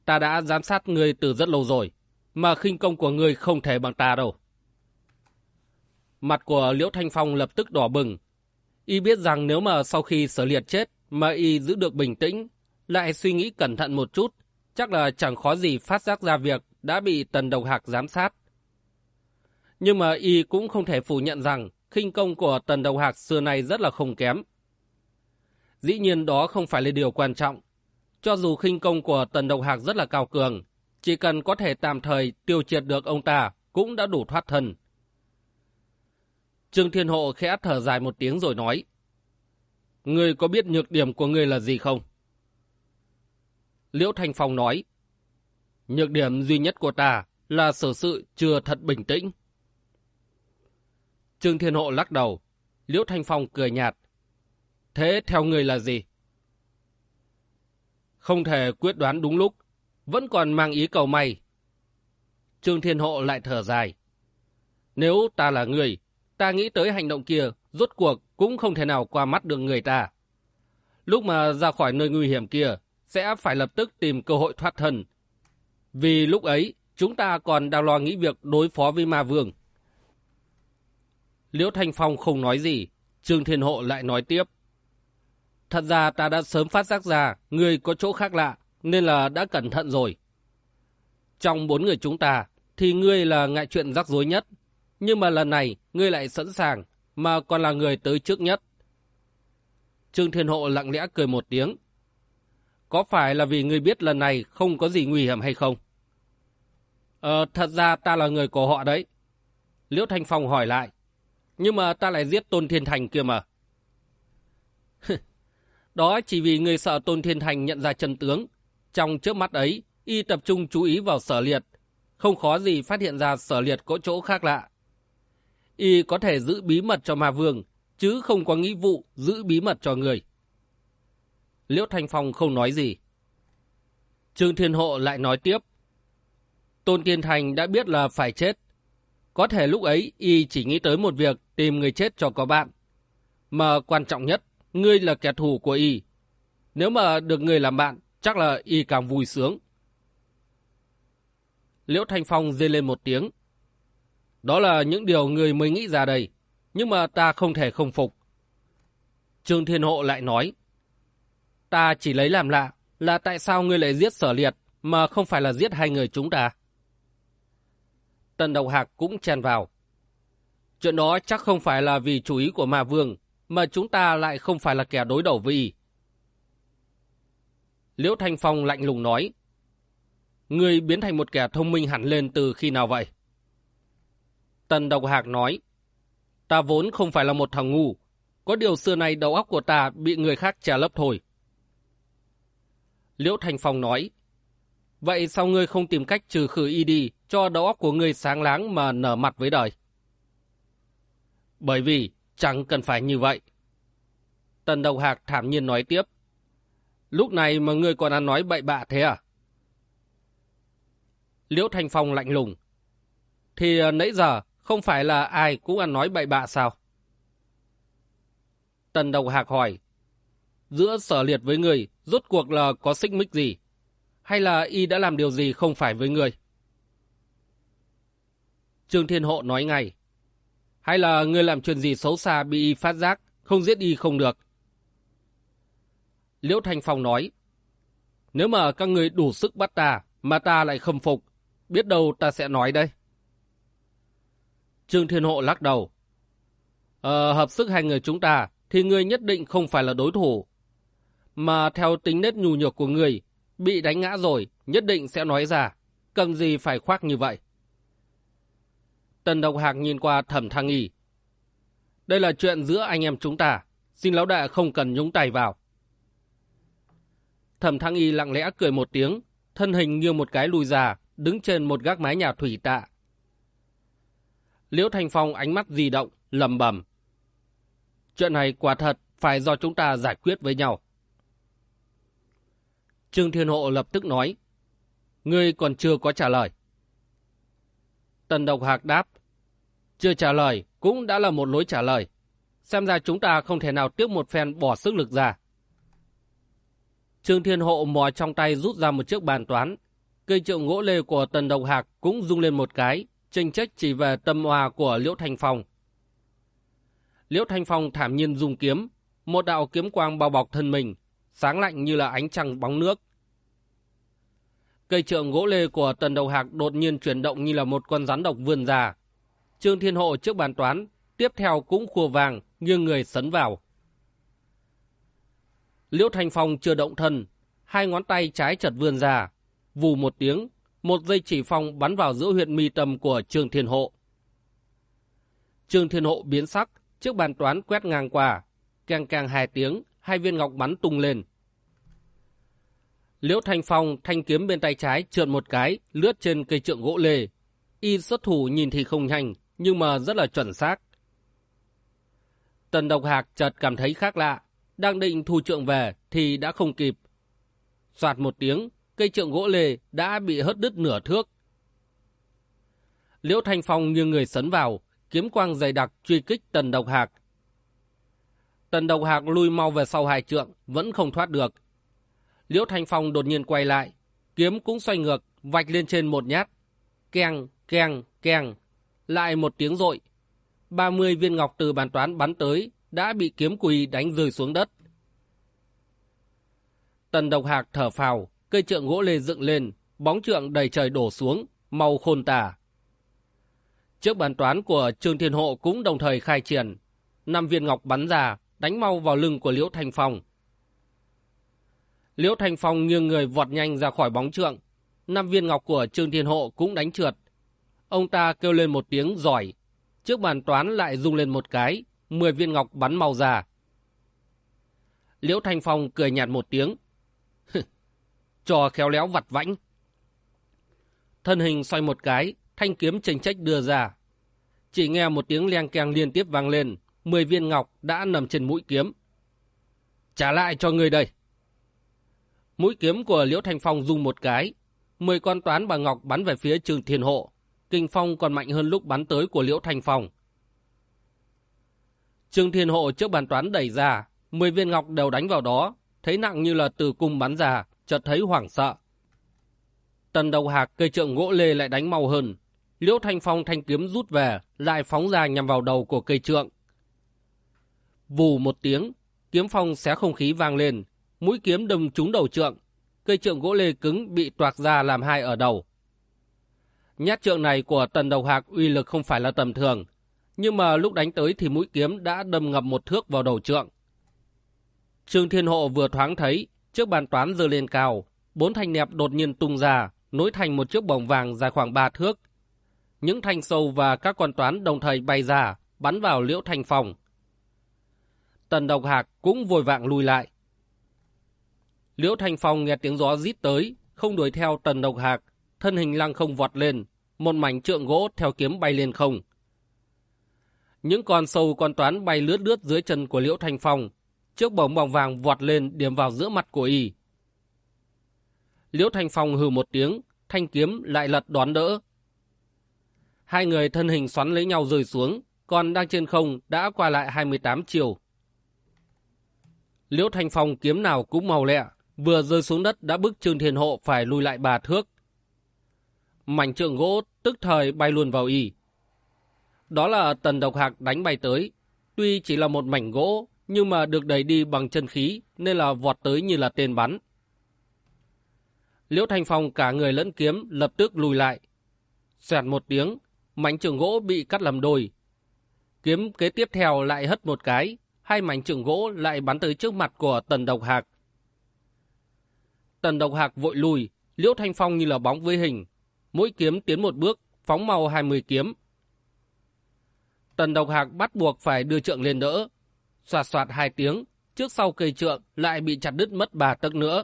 Ta đã giám sát người từ rất lâu rồi, mà khinh công của người không thể bằng ta đâu. Mặt của Liễu Thanh Phong lập tức đỏ bừng. Y biết rằng nếu mà sau khi sở liệt chết mà Y giữ được bình tĩnh, lại suy nghĩ cẩn thận một chút, chắc là chẳng khó gì phát giác ra việc đã bị Tần Độc Hạc giám sát. Nhưng mà Y cũng không thể phủ nhận rằng khinh công của Tần Độc Hạc xưa nay rất là không kém. Dĩ nhiên đó không phải là điều quan trọng. Cho dù khinh công của Tần Độc Hạc rất là cao cường, chỉ cần có thể tạm thời tiêu triệt được ông ta cũng đã đủ thoát thân. Trương Thiên Hộ khẽ thở dài một tiếng rồi nói. Ngươi có biết nhược điểm của ngươi là gì không? Liễu Thanh Phong nói. Nhược điểm duy nhất của ta là sở sự chưa thật bình tĩnh. Trương Thiên Hộ lắc đầu. Liễu Thanh Phong cười nhạt. Thế theo người là gì? Không thể quyết đoán đúng lúc, vẫn còn mang ý cầu may. Trương Thiên Hộ lại thở dài. Nếu ta là người, ta nghĩ tới hành động kia, rốt cuộc cũng không thể nào qua mắt được người ta. Lúc mà ra khỏi nơi nguy hiểm kia, sẽ phải lập tức tìm cơ hội thoát thân. Vì lúc ấy, chúng ta còn đang lo nghĩ việc đối phó với ma vương. Liễu Thanh Phong không nói gì, Trương Thiên Hộ lại nói tiếp. Thật ra ta đã sớm phát giác ra người có chỗ khác lạ, nên là đã cẩn thận rồi. Trong bốn người chúng ta, thì ngươi là ngại chuyện rắc rối nhất. Nhưng mà lần này, ngươi lại sẵn sàng, mà còn là người tới trước nhất. Trương Thiên Hộ lặng lẽ cười một tiếng. Có phải là vì ngươi biết lần này không có gì nguy hiểm hay không? Ờ, thật ra ta là người của họ đấy. Liễu Thanh Phong hỏi lại. Nhưng mà ta lại giết Tôn Thiên Thành kia mà. <laughs> Đó chỉ vì người sợ Tôn Thiên Thành nhận ra chân tướng. Trong trước mắt ấy, y tập trung chú ý vào sở liệt. Không khó gì phát hiện ra sở liệt có chỗ khác lạ. Y có thể giữ bí mật cho ma vương, chứ không có nghĩ vụ giữ bí mật cho người. Liễu Thanh Phong không nói gì. Trương Thiên Hộ lại nói tiếp. Tôn Thiên Thành đã biết là phải chết. Có thể lúc ấy y chỉ nghĩ tới một việc tìm người chết cho có bạn. Mà quan trọng nhất ngươi là kẻ thù của y. Nếu mà được người làm bạn, chắc là y càng vui sướng. Liễu Thanh Phong dê lên một tiếng. Đó là những điều người mới nghĩ ra đây, nhưng mà ta không thể không phục. Trương Thiên Hộ lại nói, ta chỉ lấy làm lạ là tại sao ngươi lại giết sở liệt mà không phải là giết hai người chúng ta. Tần Độc Hạc cũng chen vào. Chuyện đó chắc không phải là vì chủ ý của ma vương, mà chúng ta lại không phải là kẻ đối đầu với y. Liễu Thanh Phong lạnh lùng nói, Ngươi biến thành một kẻ thông minh hẳn lên từ khi nào vậy? Tần Độc Hạc nói, Ta vốn không phải là một thằng ngu, có điều xưa này đầu óc của ta bị người khác trả lấp thôi. Liễu Thanh Phong nói, Vậy sao ngươi không tìm cách trừ khử y đi cho đầu óc của ngươi sáng láng mà nở mặt với đời? Bởi vì Chẳng cần phải như vậy. Tần Đầu Hạc thảm nhiên nói tiếp. Lúc này mà ngươi còn ăn nói bậy bạ thế à? Liễu Thanh Phong lạnh lùng. Thì à, nãy giờ không phải là ai cũng ăn nói bậy bạ sao? Tần Đầu Hạc hỏi. Giữa sở liệt với người, rốt cuộc là có xích mích gì? Hay là y đã làm điều gì không phải với người? Trương Thiên Hộ nói ngay. Hay là người làm chuyện gì xấu xa bị y phát giác, không giết y không được? Liễu Thanh Phong nói. Nếu mà các người đủ sức bắt ta, mà ta lại khâm phục, biết đâu ta sẽ nói đây. Trương Thiên Hộ lắc đầu. Ờ, hợp sức hai người chúng ta, thì người nhất định không phải là đối thủ. Mà theo tính nết nhu nhược của người, bị đánh ngã rồi, nhất định sẽ nói ra, cần gì phải khoác như vậy. Tần Độc Hạc nhìn qua thẩm thăng y. Đây là chuyện giữa anh em chúng ta, xin lão đại không cần nhúng tay vào. Thẩm thăng y lặng lẽ cười một tiếng, thân hình như một cái lùi ra, đứng trên một gác mái nhà thủy tạ. Liễu Thành Phong ánh mắt di động, lầm bầm. Chuyện này quả thật phải do chúng ta giải quyết với nhau. Trương Thiên Hộ lập tức nói. Ngươi còn chưa có trả lời. Tần Độc Hạc đáp. Chưa trả lời cũng đã là một lối trả lời. Xem ra chúng ta không thể nào tiếp một phen bỏ sức lực ra. Trương Thiên Hộ mò trong tay rút ra một chiếc bàn toán. Cây trượng gỗ lê của Tần Độc Hạc cũng rung lên một cái, tranh trách chỉ về tâm hòa của Liễu Thanh Phong. Liễu Thanh Phong thảm nhiên dùng kiếm, một đạo kiếm quang bao bọc thân mình, sáng lạnh như là ánh trăng bóng nước. Cây trượng gỗ lê của Tần Đầu Hạc đột nhiên chuyển động như là một con rắn độc vươn ra. Trương Thiên Hộ trước bàn toán, tiếp theo cũng khua vàng, nghiêng người sấn vào. Liễu Thanh Phong chưa động thân, hai ngón tay trái chật vươn ra, vù một tiếng, một dây chỉ phong bắn vào giữa huyện mi tâm của Trương Thiên Hộ. Trương Thiên Hộ biến sắc, chiếc bàn toán quét ngang qua, càng càng hai tiếng, hai viên ngọc bắn tung lên. Liễu Thanh Phong thanh kiếm bên tay trái trượt một cái, lướt trên cây trượng gỗ lê. Y xuất thủ nhìn thì không nhanh, nhưng mà rất là chuẩn xác. Tần Độc Hạc chợt cảm thấy khác lạ, đang định thu trượng về thì đã không kịp. Soạt một tiếng, cây trượng gỗ lê đã bị hất đứt nửa thước. Liễu Thanh Phong nghiêng người sấn vào, kiếm quang dày đặc truy kích Tần Độc Hạc. Tần Độc Hạc lui mau về sau hai trượng, vẫn không thoát được. Liễu Thanh Phong đột nhiên quay lại, kiếm cũng xoay ngược, vạch lên trên một nhát. Keng, keng, keng, lại một tiếng rội. 30 viên ngọc từ bàn toán bắn tới, đã bị kiếm quỳ đánh rơi xuống đất. Tần Độc Hạc thở phào, cây trượng gỗ lê dựng lên, bóng trượng đầy trời đổ xuống, màu khôn tả. Trước bàn toán của Trương Thiên Hộ cũng đồng thời khai triển. Năm viên ngọc bắn ra, đánh mau vào lưng của Liễu Thanh Phong. Liễu Thanh Phong nghiêng người vọt nhanh ra khỏi bóng trượng. Năm viên ngọc của Trương Thiên Hộ cũng đánh trượt. Ông ta kêu lên một tiếng giỏi. Trước bàn toán lại rung lên một cái, mười viên ngọc bắn mau ra. Liễu Thanh Phong cười nhạt một tiếng. Trò khéo léo vặt vãnh. Thân hình xoay một cái, thanh kiếm chênh trách đưa ra. Chỉ nghe một tiếng leng keng liên tiếp vang lên, mười viên ngọc đã nằm trên mũi kiếm. Trả lại cho người đây. Mũi kiếm của Liễu Thanh Phong dùng một cái, mười con toán bà ngọc bắn về phía Trương Thiên Hộ. Kinh phong còn mạnh hơn lúc bắn tới của Liễu Thanh Phong. Trương Thiên Hộ trước bàn toán đẩy ra, mười viên ngọc đều đánh vào đó, thấy nặng như là từ cung bắn ra, chợt thấy hoảng sợ. Tần đầu hạc cây trượng gỗ lê lại đánh mau hơn. Liễu Thanh Phong thanh kiếm rút về, lại phóng ra nhằm vào đầu của cây trượng. Vù một tiếng, kiếm phong xé không khí vang lên, mũi kiếm đâm trúng đầu trượng. Cây trượng gỗ lê cứng bị toạc ra làm hai ở đầu. Nhát trượng này của tần đầu hạc uy lực không phải là tầm thường, nhưng mà lúc đánh tới thì mũi kiếm đã đâm ngập một thước vào đầu trượng. Trương Thiên Hộ vừa thoáng thấy, trước bàn toán dơ lên cao, bốn thanh nẹp đột nhiên tung ra, nối thành một chiếc bồng vàng dài khoảng ba thước. Những thanh sâu và các con toán đồng thời bay ra, bắn vào liễu thanh phòng. Tần độc hạc cũng vội vạng lùi lại. Liễu thanh phong nghe tiếng gió rít tới, không đuổi theo tần độc hạc, thân hình lăng không vọt lên, một mảnh trượng gỗ theo kiếm bay lên không. Những con sâu con toán bay lướt lướt dưới chân của Liễu Thanh Phong, chiếc bóng bóng vàng vọt lên điểm vào giữa mặt của y. Liễu Thanh Phong hừ một tiếng, thanh kiếm lại lật đón đỡ. Hai người thân hình xoắn lấy nhau rơi xuống, còn đang trên không đã qua lại 28 chiều. Liễu Thanh Phong kiếm nào cũng màu lẹ, vừa rơi xuống đất đã bức Trương Thiên Hộ phải lùi lại bà thước. Mảnh trượng gỗ tức thời bay luôn vào y. Đó là tần độc hạc đánh bay tới. Tuy chỉ là một mảnh gỗ, nhưng mà được đẩy đi bằng chân khí, nên là vọt tới như là tên bắn. Liễu Thanh Phong cả người lẫn kiếm lập tức lùi lại. Xoẹt một tiếng, mảnh trường gỗ bị cắt làm đôi. Kiếm kế tiếp theo lại hất một cái, hai mảnh trường gỗ lại bắn tới trước mặt của Tần Độc Hạc. Tần Độc Hạc vội lùi, Liễu Thanh Phong như là bóng với hình. Mỗi kiếm tiến một bước, phóng màu 20 kiếm. Tần Độc Hạc bắt buộc phải đưa trượng lên đỡ. soạt soạt hai tiếng, trước sau cây trượng lại bị chặt đứt mất bà tấc nữa.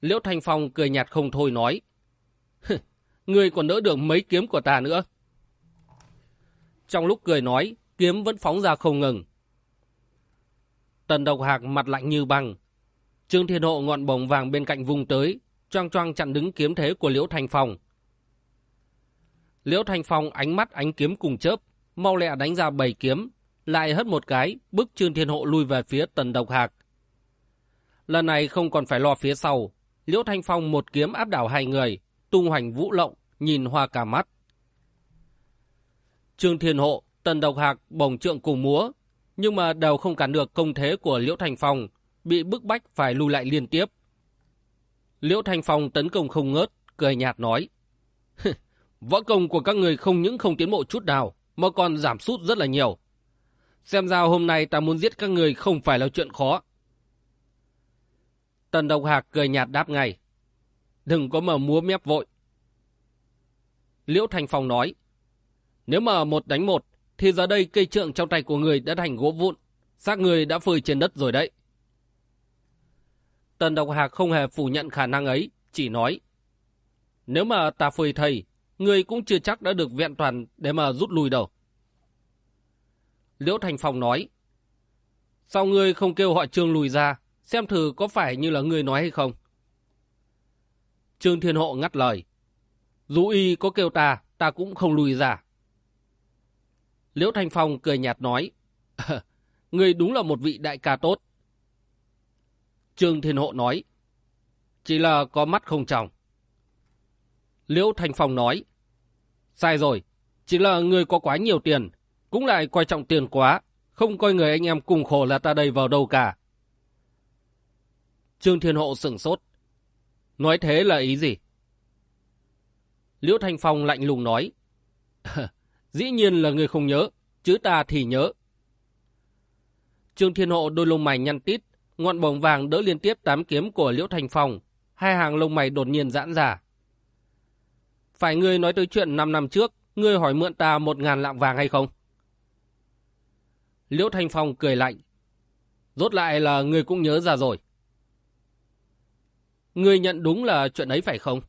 Liễu Thanh Phong cười nhạt không thôi nói. Người còn đỡ được mấy kiếm của ta nữa. Trong lúc cười nói, kiếm vẫn phóng ra không ngừng. Tần độc hạc mặt lạnh như băng. Trương Thiên Hộ ngọn bồng vàng bên cạnh vùng tới, choang choang chặn đứng kiếm thế của Liễu Thanh Phong. Liễu Thanh Phong ánh mắt ánh kiếm cùng chớp, mau lẹ đánh ra bảy kiếm, lại hất một cái, bức Trương Thiên Hộ lui về phía tần độc hạc. Lần này không còn phải lo phía sau, Liễu Thanh Phong một kiếm áp đảo hai người, tung hoành vũ lộng, nhìn hoa cả mắt. Trương Thiên Hộ, Tần Độc Hạc bồng trượng cùng múa, nhưng mà đều không cản được công thế của Liễu Thanh Phong, bị bức bách phải lùi lại liên tiếp. Liễu Thanh Phong tấn công không ngớt, cười nhạt nói. Võ công của các người không những không tiến bộ chút nào, mà còn giảm sút rất là nhiều. Xem ra hôm nay ta muốn giết các người không phải là chuyện khó. Tần Độc Hạc cười nhạt đáp ngay. Đừng có mà múa mép vội. Liễu Thành Phong nói. Nếu mà một đánh một, thì giờ đây cây trượng trong tay của người đã thành gỗ vụn. xác người đã phơi trên đất rồi đấy. Tần Độc Hạc không hề phủ nhận khả năng ấy, chỉ nói. Nếu mà ta phơi thầy, người cũng chưa chắc đã được vẹn toàn để mà rút lui đâu. Liễu Thành Phong nói. Sao ngươi không kêu họ trương lùi ra, xem thử có phải như là người nói hay không? Trương Thiên Hộ ngắt lời. Dù y có kêu ta, ta cũng không lùi ra. Liễu Thanh Phong cười nhạt nói. <laughs> Người đúng là một vị đại ca tốt. Trương Thiên Hộ nói. Chỉ là có mắt không trọng. Liễu Thanh Phong nói. Sai rồi, chỉ là người có quá nhiều tiền, cũng lại quan trọng tiền quá, không coi người anh em cùng khổ là ta đây vào đâu cả. Trương Thiên Hộ sửng sốt. Nói thế là ý gì? Liễu Thanh Phong lạnh lùng nói. <laughs> Dĩ nhiên là người không nhớ, chứ ta thì nhớ. Trương Thiên Hộ đôi lông mày nhăn tít, ngọn bồng vàng đỡ liên tiếp tám kiếm của Liễu Thanh Phong, hai hàng lông mày đột nhiên giãn ra. Phải ngươi nói tới chuyện 5 năm trước, ngươi hỏi mượn ta một ngàn lạng vàng hay không? Liễu Thanh Phong cười lạnh. Rốt lại là ngươi cũng nhớ ra rồi. Ngươi nhận đúng là chuyện ấy phải không?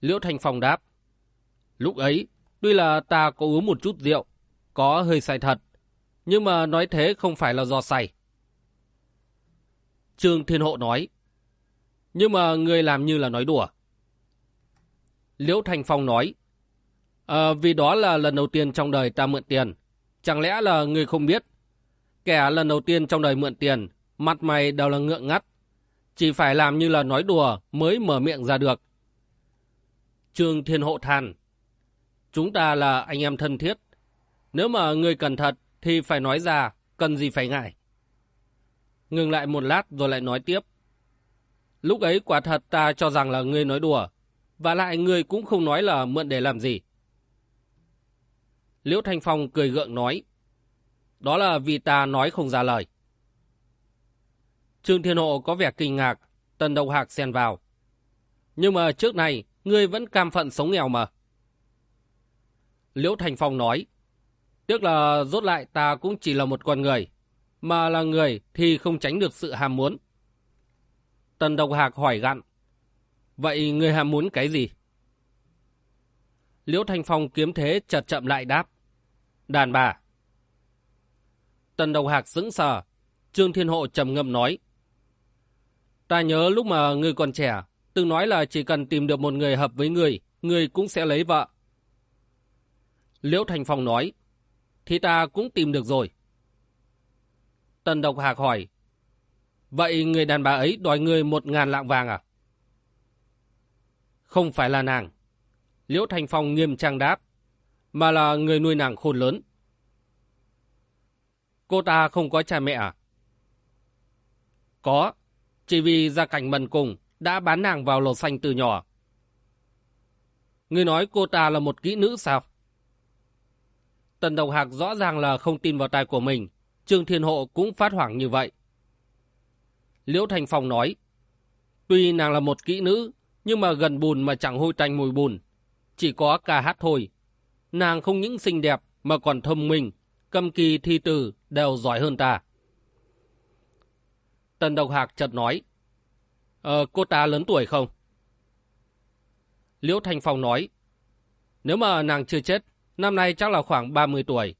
Liễu Thanh Phong đáp. Lúc ấy, tuy là ta có uống một chút rượu, có hơi say thật, nhưng mà nói thế không phải là do say. Trương Thiên Hộ nói. Nhưng mà người làm như là nói đùa. Liễu Thanh Phong nói. À, vì đó là lần đầu tiên trong đời ta mượn tiền. Chẳng lẽ là người không biết? Kẻ lần đầu tiên trong đời mượn tiền, mặt mày đều là ngượng ngắt, chỉ phải làm như là nói đùa mới mở miệng ra được. Trương Thiên Hộ than. Chúng ta là anh em thân thiết. Nếu mà người cần thật thì phải nói ra, cần gì phải ngại. Ngừng lại một lát rồi lại nói tiếp. Lúc ấy quả thật ta cho rằng là ngươi nói đùa, và lại ngươi cũng không nói là mượn để làm gì. Liễu Thanh Phong cười gượng nói. Đó là vì ta nói không ra lời. Trương Thiên Hộ có vẻ kinh ngạc, Tần Độc Hạc xen vào. Nhưng mà trước này, ngươi vẫn cam phận sống nghèo mà. Liễu Thành Phong nói, tiếc là rốt lại ta cũng chỉ là một con người, mà là người thì không tránh được sự ham muốn. Tần Độc Hạc hỏi gặn, vậy người ham muốn cái gì? Liễu Thành Phong kiếm thế chợt chậm lại đáp, đàn bà. Tần Độc Hạc sững sờ, Trương Thiên Hộ trầm ngâm nói, Ta nhớ lúc mà ngươi còn trẻ, từng nói là chỉ cần tìm được một người hợp với người, người cũng sẽ lấy vợ. Liễu Thành Phong nói, thì ta cũng tìm được rồi. Tần Độc Hạc hỏi. Vậy người đàn bà ấy đòi người một ngàn lạng vàng à? Không phải là nàng. Liễu Thành Phong nghiêm trang đáp. Mà là người nuôi nàng khôn lớn. Cô ta không có cha mẹ à? Có. Chỉ vì gia cảnh bần cùng đã bán nàng vào lột xanh từ nhỏ. Ngươi nói cô ta là một kỹ nữ sao? Tần Độc Hạc rõ ràng là không tin vào tai của mình. Trương Thiên Hộ cũng phát hoảng như vậy. Liễu Thành Phong nói, tuy nàng là một kỹ nữ, nhưng mà gần bùn mà chẳng hôi tanh mùi bùn. Chỉ có ca hát thôi. Nàng không những xinh đẹp mà còn thông minh, cầm kỳ thi từ đều giỏi hơn ta. Tần Độc Hạc chợt nói, Ờ, cô ta lớn tuổi không? Liễu Thành Phong nói, nếu mà nàng chưa chết, năm nay chắc là khoảng 30 tuổi.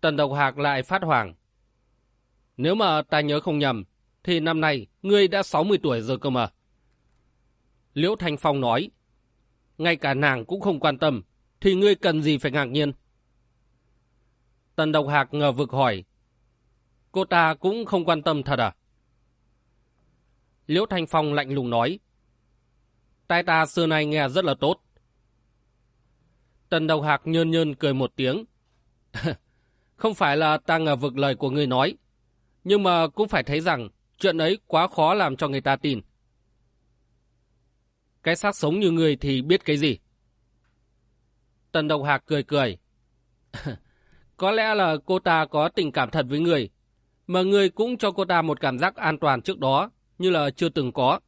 Tần Độc Hạc lại phát hoàng. Nếu mà ta nhớ không nhầm, thì năm nay ngươi đã 60 tuổi rồi cơ mà. Liễu Thanh Phong nói, ngay cả nàng cũng không quan tâm, thì ngươi cần gì phải ngạc nhiên? Tần Độc Hạc ngờ vực hỏi, cô ta cũng không quan tâm thật à? Liễu Thanh Phong lạnh lùng nói, tai ta xưa nay nghe rất là tốt. Tần Độc Hạc nhơn nhơn cười một tiếng. <laughs> không phải là ta ngờ vực lời của người nói, nhưng mà cũng phải thấy rằng chuyện ấy quá khó làm cho người ta tin. Cái xác sống như người thì biết cái gì? Tần Độc Hạc cười cười. <laughs> có lẽ là cô ta có tình cảm thật với người, mà người cũng cho cô ta một cảm giác an toàn trước đó, như là chưa từng có.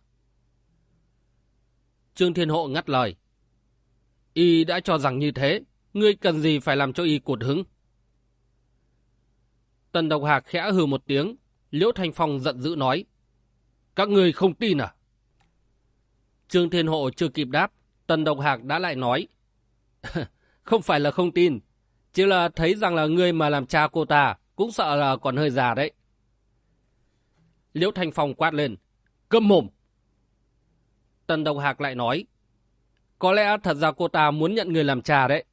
Trương Thiên Hộ ngắt lời. Y đã cho rằng như thế, ngươi cần gì phải làm cho Y cột hứng? Tần Độc Hạc khẽ hừ một tiếng, Liễu Thanh Phong giận dữ nói. Các ngươi không tin à? Trương Thiên Hộ chưa kịp đáp, Tần Độc Hạc đã lại nói. <laughs> không phải là không tin, chỉ là thấy rằng là ngươi mà làm cha cô ta cũng sợ là còn hơi già đấy. Liễu Thanh Phong quát lên. Câm mồm! Tần Độc Hạc lại nói. Có lẽ thật ra cô ta muốn nhận người làm cha đấy.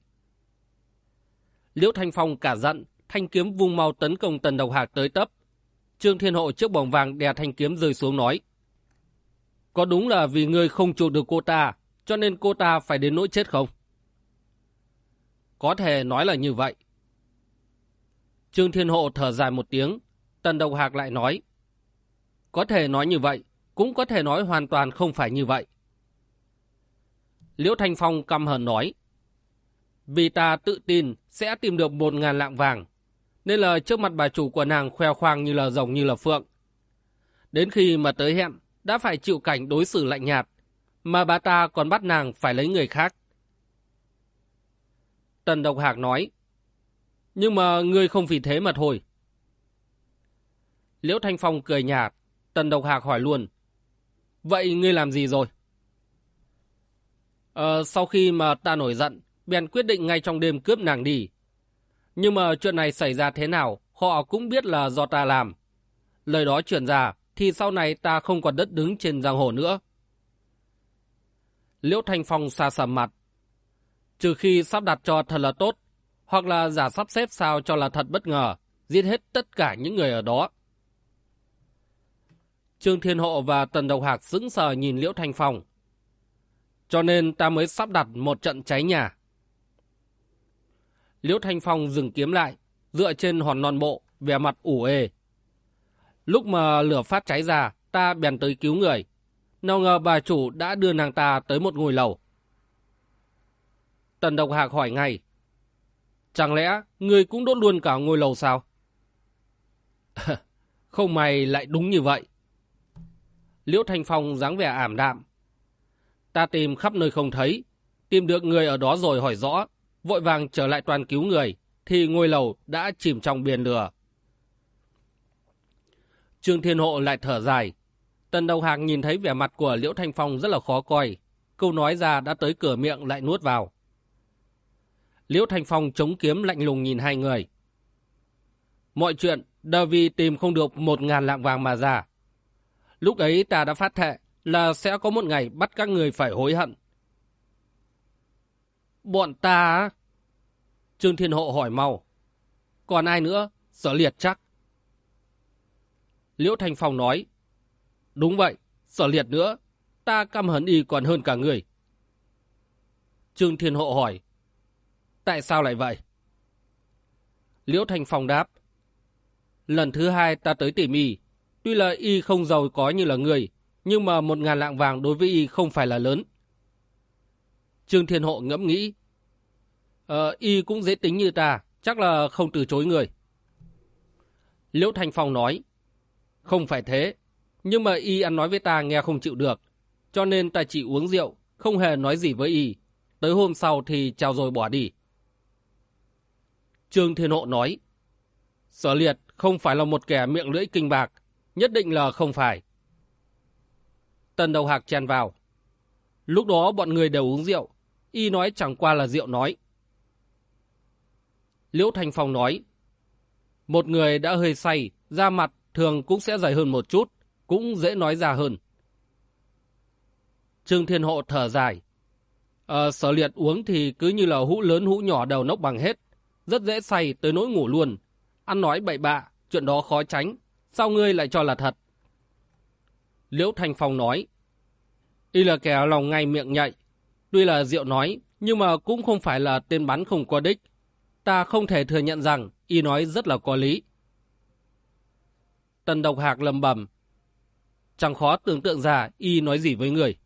Liễu Thanh Phong cả giận, thanh kiếm vung mau tấn công Tần Độc Hạc tới tấp. Trương Thiên Hộ trước bóng vàng đè thanh kiếm rơi xuống nói. Có đúng là vì ngươi không chuộc được cô ta, cho nên cô ta phải đến nỗi chết không? Có thể nói là như vậy. Trương Thiên Hộ thở dài một tiếng, Tần Độc Hạc lại nói. Có thể nói như vậy, cũng có thể nói hoàn toàn không phải như vậy. Liễu Thanh Phong căm hờn nói. Vì ta tự tin sẽ tìm được một ngàn lạng vàng, nên là trước mặt bà chủ của nàng khoe khoang như là rồng như là phượng. Đến khi mà tới hẹn, đã phải chịu cảnh đối xử lạnh nhạt, mà bà ta còn bắt nàng phải lấy người khác. Tần Độc Hạc nói, nhưng mà ngươi không vì thế mà thôi. Liễu Thanh Phong cười nhạt, Tần Độc Hạc hỏi luôn, vậy ngươi làm gì rồi? Ờ, sau khi mà ta nổi giận, bèn quyết định ngay trong đêm cướp nàng đi. Nhưng mà chuyện này xảy ra thế nào, họ cũng biết là do ta làm. Lời đó chuyển ra, thì sau này ta không còn đất đứng trên giang hồ nữa. Liễu Thanh Phong xa sầm mặt. Trừ khi sắp đặt cho thật là tốt, hoặc là giả sắp xếp sao cho là thật bất ngờ, giết hết tất cả những người ở đó. Trương Thiên Hộ và Tần Độc Hạc sững sờ nhìn Liễu Thanh Phong. Cho nên ta mới sắp đặt một trận cháy nhà. Liễu Thanh Phong dừng kiếm lại, dựa trên hòn non bộ, vẻ mặt ủ ê. Lúc mà lửa phát cháy ra, ta bèn tới cứu người. Nào ngờ bà chủ đã đưa nàng ta tới một ngôi lầu. Tần Độc Hạc hỏi ngay. Chẳng lẽ người cũng đốt luôn cả ngôi lầu sao? <laughs> Không may lại đúng như vậy. Liễu Thanh Phong dáng vẻ ảm đạm. Ta tìm khắp nơi không thấy, tìm được người ở đó rồi hỏi rõ, vội vàng trở lại toàn cứu người, thì ngôi lầu đã chìm trong biển lửa. Trương Thiên Hộ lại thở dài. Tần Đầu Hạc nhìn thấy vẻ mặt của Liễu Thanh Phong rất là khó coi. Câu nói ra đã tới cửa miệng lại nuốt vào. Liễu Thanh Phong chống kiếm lạnh lùng nhìn hai người. Mọi chuyện đều vì tìm không được một ngàn lạng vàng mà ra. Lúc ấy ta đã phát thệ là sẽ có một ngày bắt các người phải hối hận. Bọn ta Trương Thiên Hộ hỏi mau. Còn ai nữa? Sở liệt chắc. Liễu thành Phong nói. Đúng vậy, sở liệt nữa, ta căm hấn y còn hơn cả người. Trương Thiên Hộ hỏi. Tại sao lại vậy? Liễu thành Phong đáp. Lần thứ hai ta tới tỉ mỉ, tuy là y không giàu có như là người, nhưng mà một ngàn lạng vàng đối với y không phải là lớn. Trương Thiên Hộ ngẫm nghĩ. Ờ, y cũng dễ tính như ta, chắc là không từ chối người. Liễu Thanh Phong nói. Không phải thế, nhưng mà y ăn nói với ta nghe không chịu được, cho nên ta chỉ uống rượu, không hề nói gì với y. Tới hôm sau thì chào rồi bỏ đi. Trương Thiên Hộ nói. Sở liệt không phải là một kẻ miệng lưỡi kinh bạc, nhất định là không phải. Tần đầu hạc chen vào. Lúc đó bọn người đều uống rượu, y nói chẳng qua là rượu nói. Liễu Thanh Phong nói, một người đã hơi say, da mặt thường cũng sẽ dày hơn một chút, cũng dễ nói ra hơn. Trương Thiên Hộ thở dài. Ờ, sở liệt uống thì cứ như là hũ lớn hũ nhỏ đầu nốc bằng hết. Rất dễ say tới nỗi ngủ luôn. Ăn nói bậy bạ, chuyện đó khó tránh. Sao ngươi lại cho là thật? Liễu Thanh Phong nói. Y là kẻ lòng ngay miệng nhạy. Tuy là rượu nói, nhưng mà cũng không phải là tên bắn không có đích. Ta không thể thừa nhận rằng y nói rất là có lý. Tần độc hạc lầm bầm. Chẳng khó tưởng tượng ra y nói gì với người.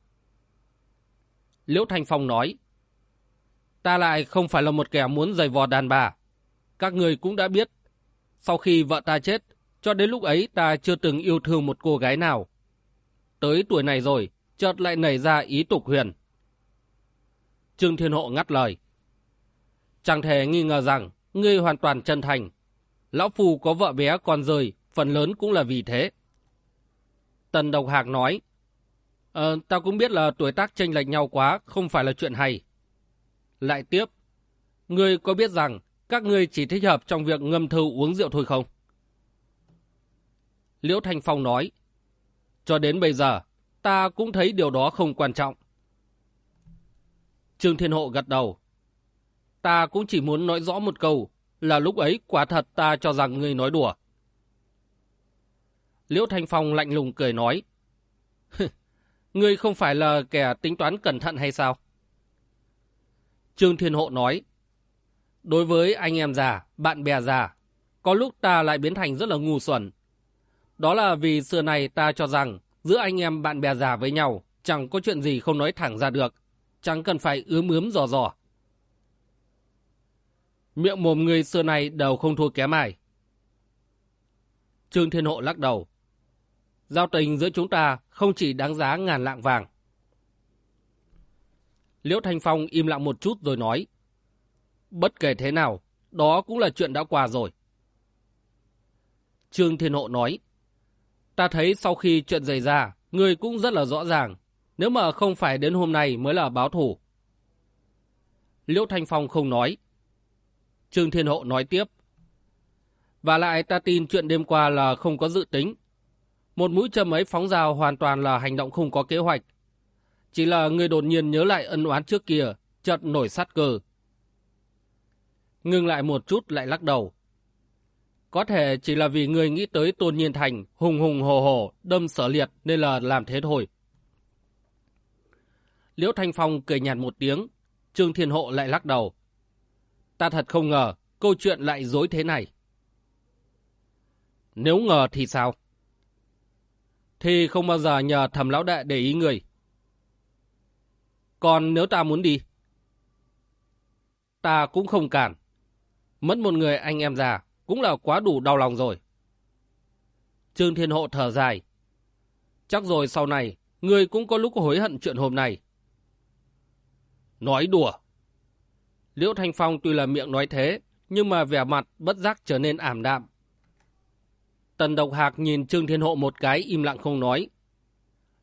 Liễu Thanh Phong nói. Ta lại không phải là một kẻ muốn giày vò đàn bà. Các người cũng đã biết. Sau khi vợ ta chết, cho đến lúc ấy ta chưa từng yêu thương một cô gái nào. Tới tuổi này rồi, chợt lại nảy ra ý tục huyền. Trương Thiên Hộ ngắt lời. Chẳng thể nghi ngờ rằng ngươi hoàn toàn chân thành. Lão Phù có vợ bé con rời, phần lớn cũng là vì thế. Tần Độc Hạc nói, Ờ, tao cũng biết là tuổi tác chênh lệch nhau quá, không phải là chuyện hay. Lại tiếp, ngươi có biết rằng các ngươi chỉ thích hợp trong việc ngâm thư uống rượu thôi không? Liễu Thanh Phong nói, cho đến bây giờ, ta cũng thấy điều đó không quan trọng. Trương Thiên Hộ gật đầu. Ta cũng chỉ muốn nói rõ một câu, là lúc ấy quả thật ta cho rằng ngươi nói đùa. Liễu Thanh Phong lạnh lùng cười nói. ngươi không phải là kẻ tính toán cẩn thận hay sao? Trương Thiên Hộ nói. Đối với anh em già, bạn bè già, có lúc ta lại biến thành rất là ngu xuẩn. Đó là vì xưa này ta cho rằng giữa anh em bạn bè già với nhau chẳng có chuyện gì không nói thẳng ra được, chẳng cần phải ướm ướm dò dò. Miệng mồm người xưa này đều không thua kém ai. Trương Thiên Hộ lắc đầu. Giao tình giữa chúng ta không chỉ đáng giá ngàn lạng vàng. Liễu Thanh Phong im lặng một chút rồi nói. Bất kể thế nào, đó cũng là chuyện đã qua rồi. Trương Thiên Hộ nói. Ta thấy sau khi chuyện xảy ra, người cũng rất là rõ ràng. Nếu mà không phải đến hôm nay mới là báo thủ. Liễu Thanh Phong không nói. Trương Thiên Hộ nói tiếp. Và lại ta tin chuyện đêm qua là không có dự tính. Một mũi châm ấy phóng ra hoàn toàn là hành động không có kế hoạch. Chỉ là người đột nhiên nhớ lại ân oán trước kia, chợt nổi sát cờ Ngưng lại một chút lại lắc đầu. Có thể chỉ là vì người nghĩ tới Tôn Nhiên Thành hùng hùng hồ hồ, đâm sở liệt nên là làm thế thôi. Liễu Thanh Phong cười nhạt một tiếng, Trương Thiên Hộ lại lắc đầu. Ta thật không ngờ câu chuyện lại dối thế này. Nếu ngờ thì sao? Thì không bao giờ nhờ thầm lão đệ để ý người. Còn nếu ta muốn đi? Ta cũng không cản. Mất một người anh em già cũng là quá đủ đau lòng rồi. Trương Thiên Hộ thở dài. Chắc rồi sau này, người cũng có lúc hối hận chuyện hôm nay. Nói đùa. Liễu Thanh Phong tuy là miệng nói thế, nhưng mà vẻ mặt bất giác trở nên ảm đạm. Tần Độc Hạc nhìn Trương Thiên Hộ một cái im lặng không nói.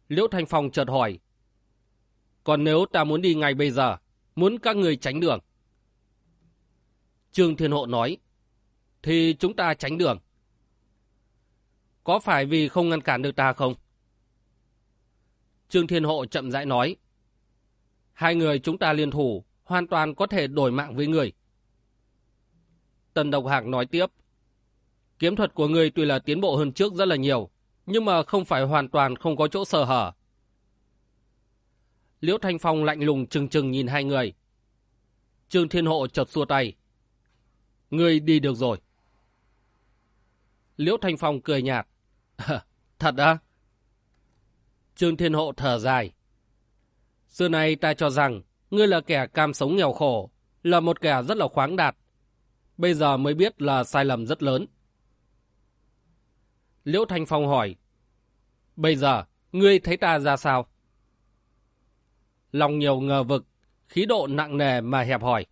Liễu Thanh Phong chợt hỏi. Còn nếu ta muốn đi ngay bây giờ, muốn các người tránh đường. Trương Thiên Hộ nói. Thì chúng ta tránh đường. Có phải vì không ngăn cản được ta không? Trương Thiên Hộ chậm rãi nói. Hai người chúng ta liên thủ, hoàn toàn có thể đổi mạng với người. Tần Độc Hạc nói tiếp. Kiếm thuật của người tuy là tiến bộ hơn trước rất là nhiều, nhưng mà không phải hoàn toàn không có chỗ sơ hở. Liễu Thanh Phong lạnh lùng chừng chừng nhìn hai người. Trương Thiên Hộ chợt xua tay. Ngươi đi được rồi. Liễu Thanh Phong cười nhạt. <laughs> Thật á? Trương Thiên Hộ thở dài. Xưa nay ta cho rằng ngươi là kẻ cam sống nghèo khổ, là một kẻ rất là khoáng đạt. Bây giờ mới biết là sai lầm rất lớn. Liễu Thanh Phong hỏi. Bây giờ, ngươi thấy ta ra sao? Lòng nhiều ngờ vực, khí độ nặng nề mà hẹp hỏi.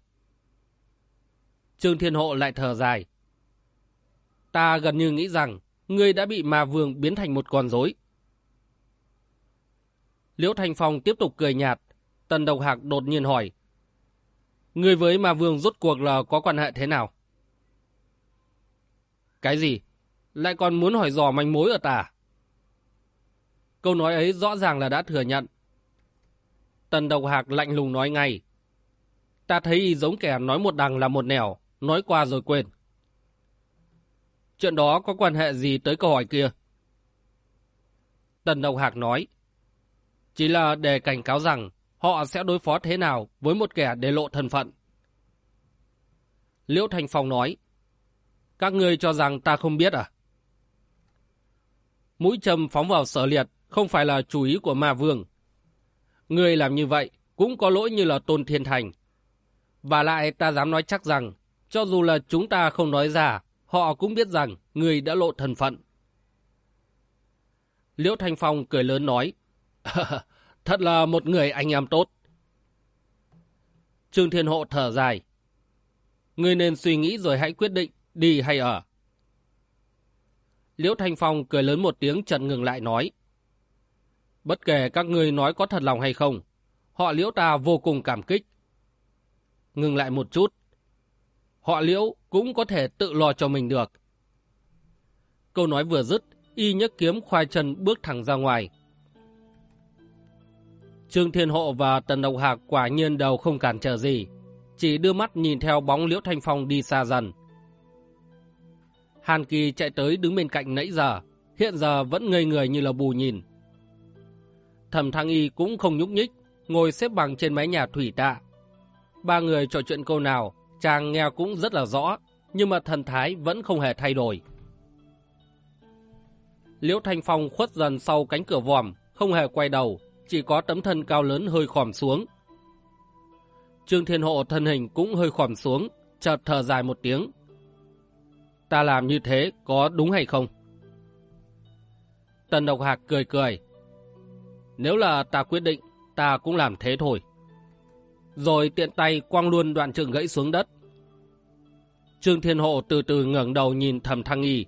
Trương Thiên Hộ lại thở dài. Ta gần như nghĩ rằng ngươi đã bị ma vương biến thành một con rối. Liễu thành Phong tiếp tục cười nhạt. Tần Độc Hạc đột nhiên hỏi. Ngươi với ma vương rốt cuộc là có quan hệ thế nào? Cái gì? Lại còn muốn hỏi dò manh mối ở ta? À? Câu nói ấy rõ ràng là đã thừa nhận. Tần Độc Hạc lạnh lùng nói ngay. Ta thấy y giống kẻ nói một đằng là một nẻo, nói qua rồi quên. Chuyện đó có quan hệ gì tới câu hỏi kia? Tần Độc Hạc nói. Chỉ là để cảnh cáo rằng họ sẽ đối phó thế nào với một kẻ để lộ thân phận. Liễu Thành Phong nói. Các ngươi cho rằng ta không biết à? Mũi châm phóng vào sở liệt không phải là chủ ý của ma vương. Người làm như vậy cũng có lỗi như là tôn thiên thành. Và lại ta dám nói chắc rằng, cho dù là chúng ta không nói ra, họ cũng biết rằng người đã lộ thân phận. Liễu Thanh Phong cười lớn nói, <laughs> thật là một người anh em tốt. Trương Thiên Hộ thở dài, người nên suy nghĩ rồi hãy quyết định đi hay ở. Liễu Thanh Phong cười lớn một tiếng chợt ngừng lại nói, Bất kể các người nói có thật lòng hay không, họ liễu ta vô cùng cảm kích. Ngừng lại một chút. Họ liễu cũng có thể tự lo cho mình được. Câu nói vừa dứt, y nhấc kiếm khoai chân bước thẳng ra ngoài. Trương Thiên Hộ và Tần Độc Hạc quả nhiên đầu không cản trở gì, chỉ đưa mắt nhìn theo bóng Liễu Thanh Phong đi xa dần. Hàn Kỳ chạy tới đứng bên cạnh nãy giờ, hiện giờ vẫn ngây người như là bù nhìn. Thẩm Thăng Y cũng không nhúc nhích, ngồi xếp bằng trên mái nhà thủy tạ. Ba người trò chuyện câu nào, chàng nghe cũng rất là rõ, nhưng mà thần thái vẫn không hề thay đổi. Liễu Thanh Phong khuất dần sau cánh cửa vòm, không hề quay đầu, chỉ có tấm thân cao lớn hơi khòm xuống. Trương Thiên Hộ thân hình cũng hơi khòm xuống, chợt thở dài một tiếng. Ta làm như thế có đúng hay không? Tần Độc Hạc cười cười. Nếu là ta quyết định, ta cũng làm thế thôi. Rồi tiện tay quăng luôn đoạn trường gãy xuống đất. Trương Thiên Hộ từ từ ngẩng đầu nhìn thầm thăng y.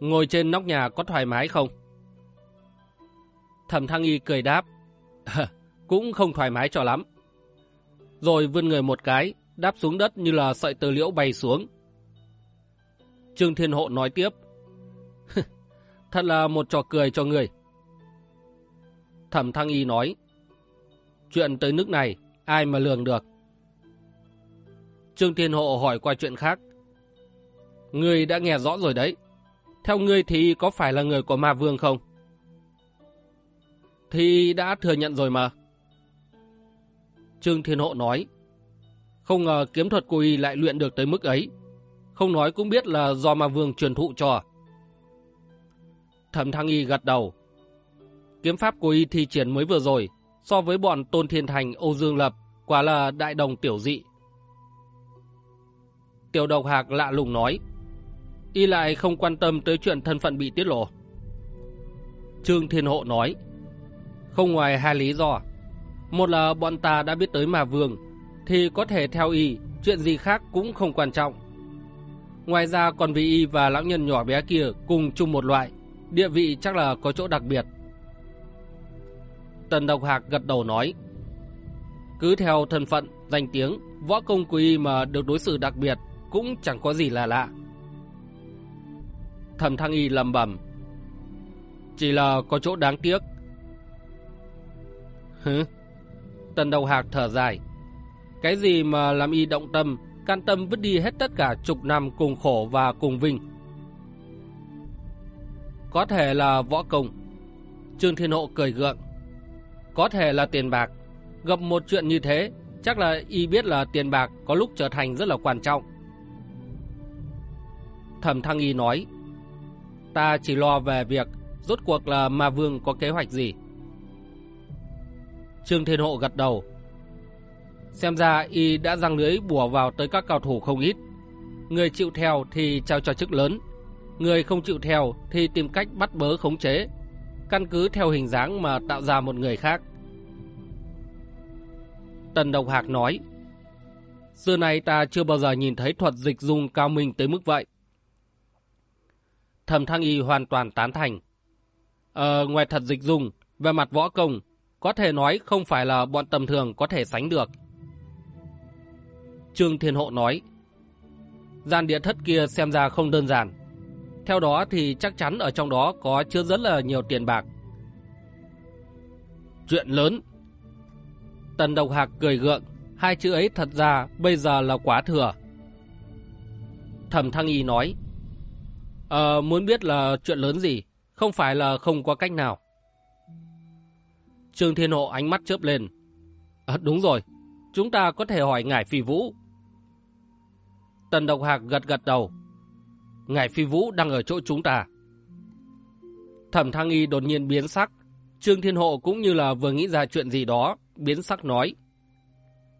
Ngồi trên nóc nhà có thoải mái không? Thẩm thăng y cười đáp. cũng không thoải mái cho lắm. Rồi vươn người một cái, đáp xuống đất như là sợi tơ liễu bay xuống. Trương Thiên Hộ nói tiếp. Thật là một trò cười cho người. Thẩm Thăng Y nói, chuyện tới nước này, ai mà lường được. Trương Thiên Hộ hỏi qua chuyện khác. Ngươi đã nghe rõ rồi đấy. Theo ngươi thì có phải là người của ma vương không? Thì đã thừa nhận rồi mà. Trương Thiên Hộ nói, không ngờ kiếm thuật của y lại luyện được tới mức ấy. Không nói cũng biết là do ma vương truyền thụ cho. Thẩm Thăng Y gật đầu, Kiếm pháp của y thi triển mới vừa rồi, so với bọn Tôn Thiên Thành, Âu Dương Lập, quả là đại đồng tiểu dị. Tiểu độc hạc lạ lùng nói, y lại không quan tâm tới chuyện thân phận bị tiết lộ. Trương Thiên Hộ nói, không ngoài hai lý do. Một là bọn ta đã biết tới mà vương, thì có thể theo y, chuyện gì khác cũng không quan trọng. Ngoài ra còn vì y và lão nhân nhỏ bé kia cùng chung một loại, địa vị chắc là có chỗ đặc biệt. Tần Độc Hạc gật đầu nói. Cứ theo thân phận, danh tiếng, võ công của y mà được đối xử đặc biệt cũng chẳng có gì là lạ. Thẩm Thăng Y lầm bẩm Chỉ là có chỗ đáng tiếc. Hứ? Tần đầu Hạc thở dài. Cái gì mà làm y động tâm, can tâm vứt đi hết tất cả chục năm cùng khổ và cùng vinh. Có thể là võ công. Trương Thiên Hộ cười gượng. Có thể là tiền bạc. Gặp một chuyện như thế, chắc là y biết là tiền bạc có lúc trở thành rất là quan trọng. Thẩm Thăng Y nói, ta chỉ lo về việc rốt cuộc là Ma Vương có kế hoạch gì. Trương Thiên Hộ gật đầu. Xem ra y đã răng lưới bùa vào tới các cao thủ không ít. Người chịu theo thì trao cho chức lớn. Người không chịu theo thì tìm cách bắt bớ khống chế. Căn cứ theo hình dáng mà tạo ra một người khác. Tần Độc Hạc nói Xưa nay ta chưa bao giờ nhìn thấy thuật dịch dung cao minh tới mức vậy. Thẩm Thăng Y hoàn toàn tán thành. Ờ, ngoài thật dịch dùng về mặt võ công, có thể nói không phải là bọn tầm thường có thể sánh được. Trương Thiên Hộ nói, gian địa thất kia xem ra không đơn giản. Theo đó thì chắc chắn ở trong đó có chứa rất là nhiều tiền bạc. Chuyện lớn. Tần Độc Hạc cười gượng, hai chữ ấy thật ra bây giờ là quá thừa. Thẩm Thăng Y nói, Ờ, muốn biết là chuyện lớn gì, không phải là không có cách nào. Trương Thiên Hộ ánh mắt chớp lên. À, đúng rồi, chúng ta có thể hỏi Ngải Phi Vũ. Tần Độc Hạc gật gật đầu. Ngải Phi Vũ đang ở chỗ chúng ta. Thẩm Thăng Y đột nhiên biến sắc. Trương Thiên Hộ cũng như là vừa nghĩ ra chuyện gì đó, biến sắc nói.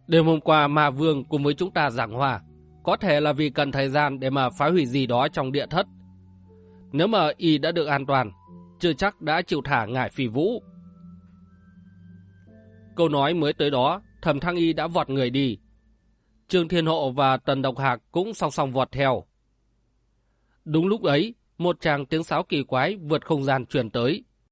Đêm hôm qua Ma Vương cùng với chúng ta giảng hòa, có thể là vì cần thời gian để mà phá hủy gì đó trong địa thất. Nếu mà Y đã được an toàn, chưa chắc đã chịu thả Ngải Phi Vũ. Câu nói mới tới đó, Thẩm Thăng Y đã vọt người đi. Trương Thiên Hộ và Tần Độc Hạc cũng song song vọt theo. Đúng lúc ấy, một chàng tiếng sáo kỳ quái vượt không gian truyền tới.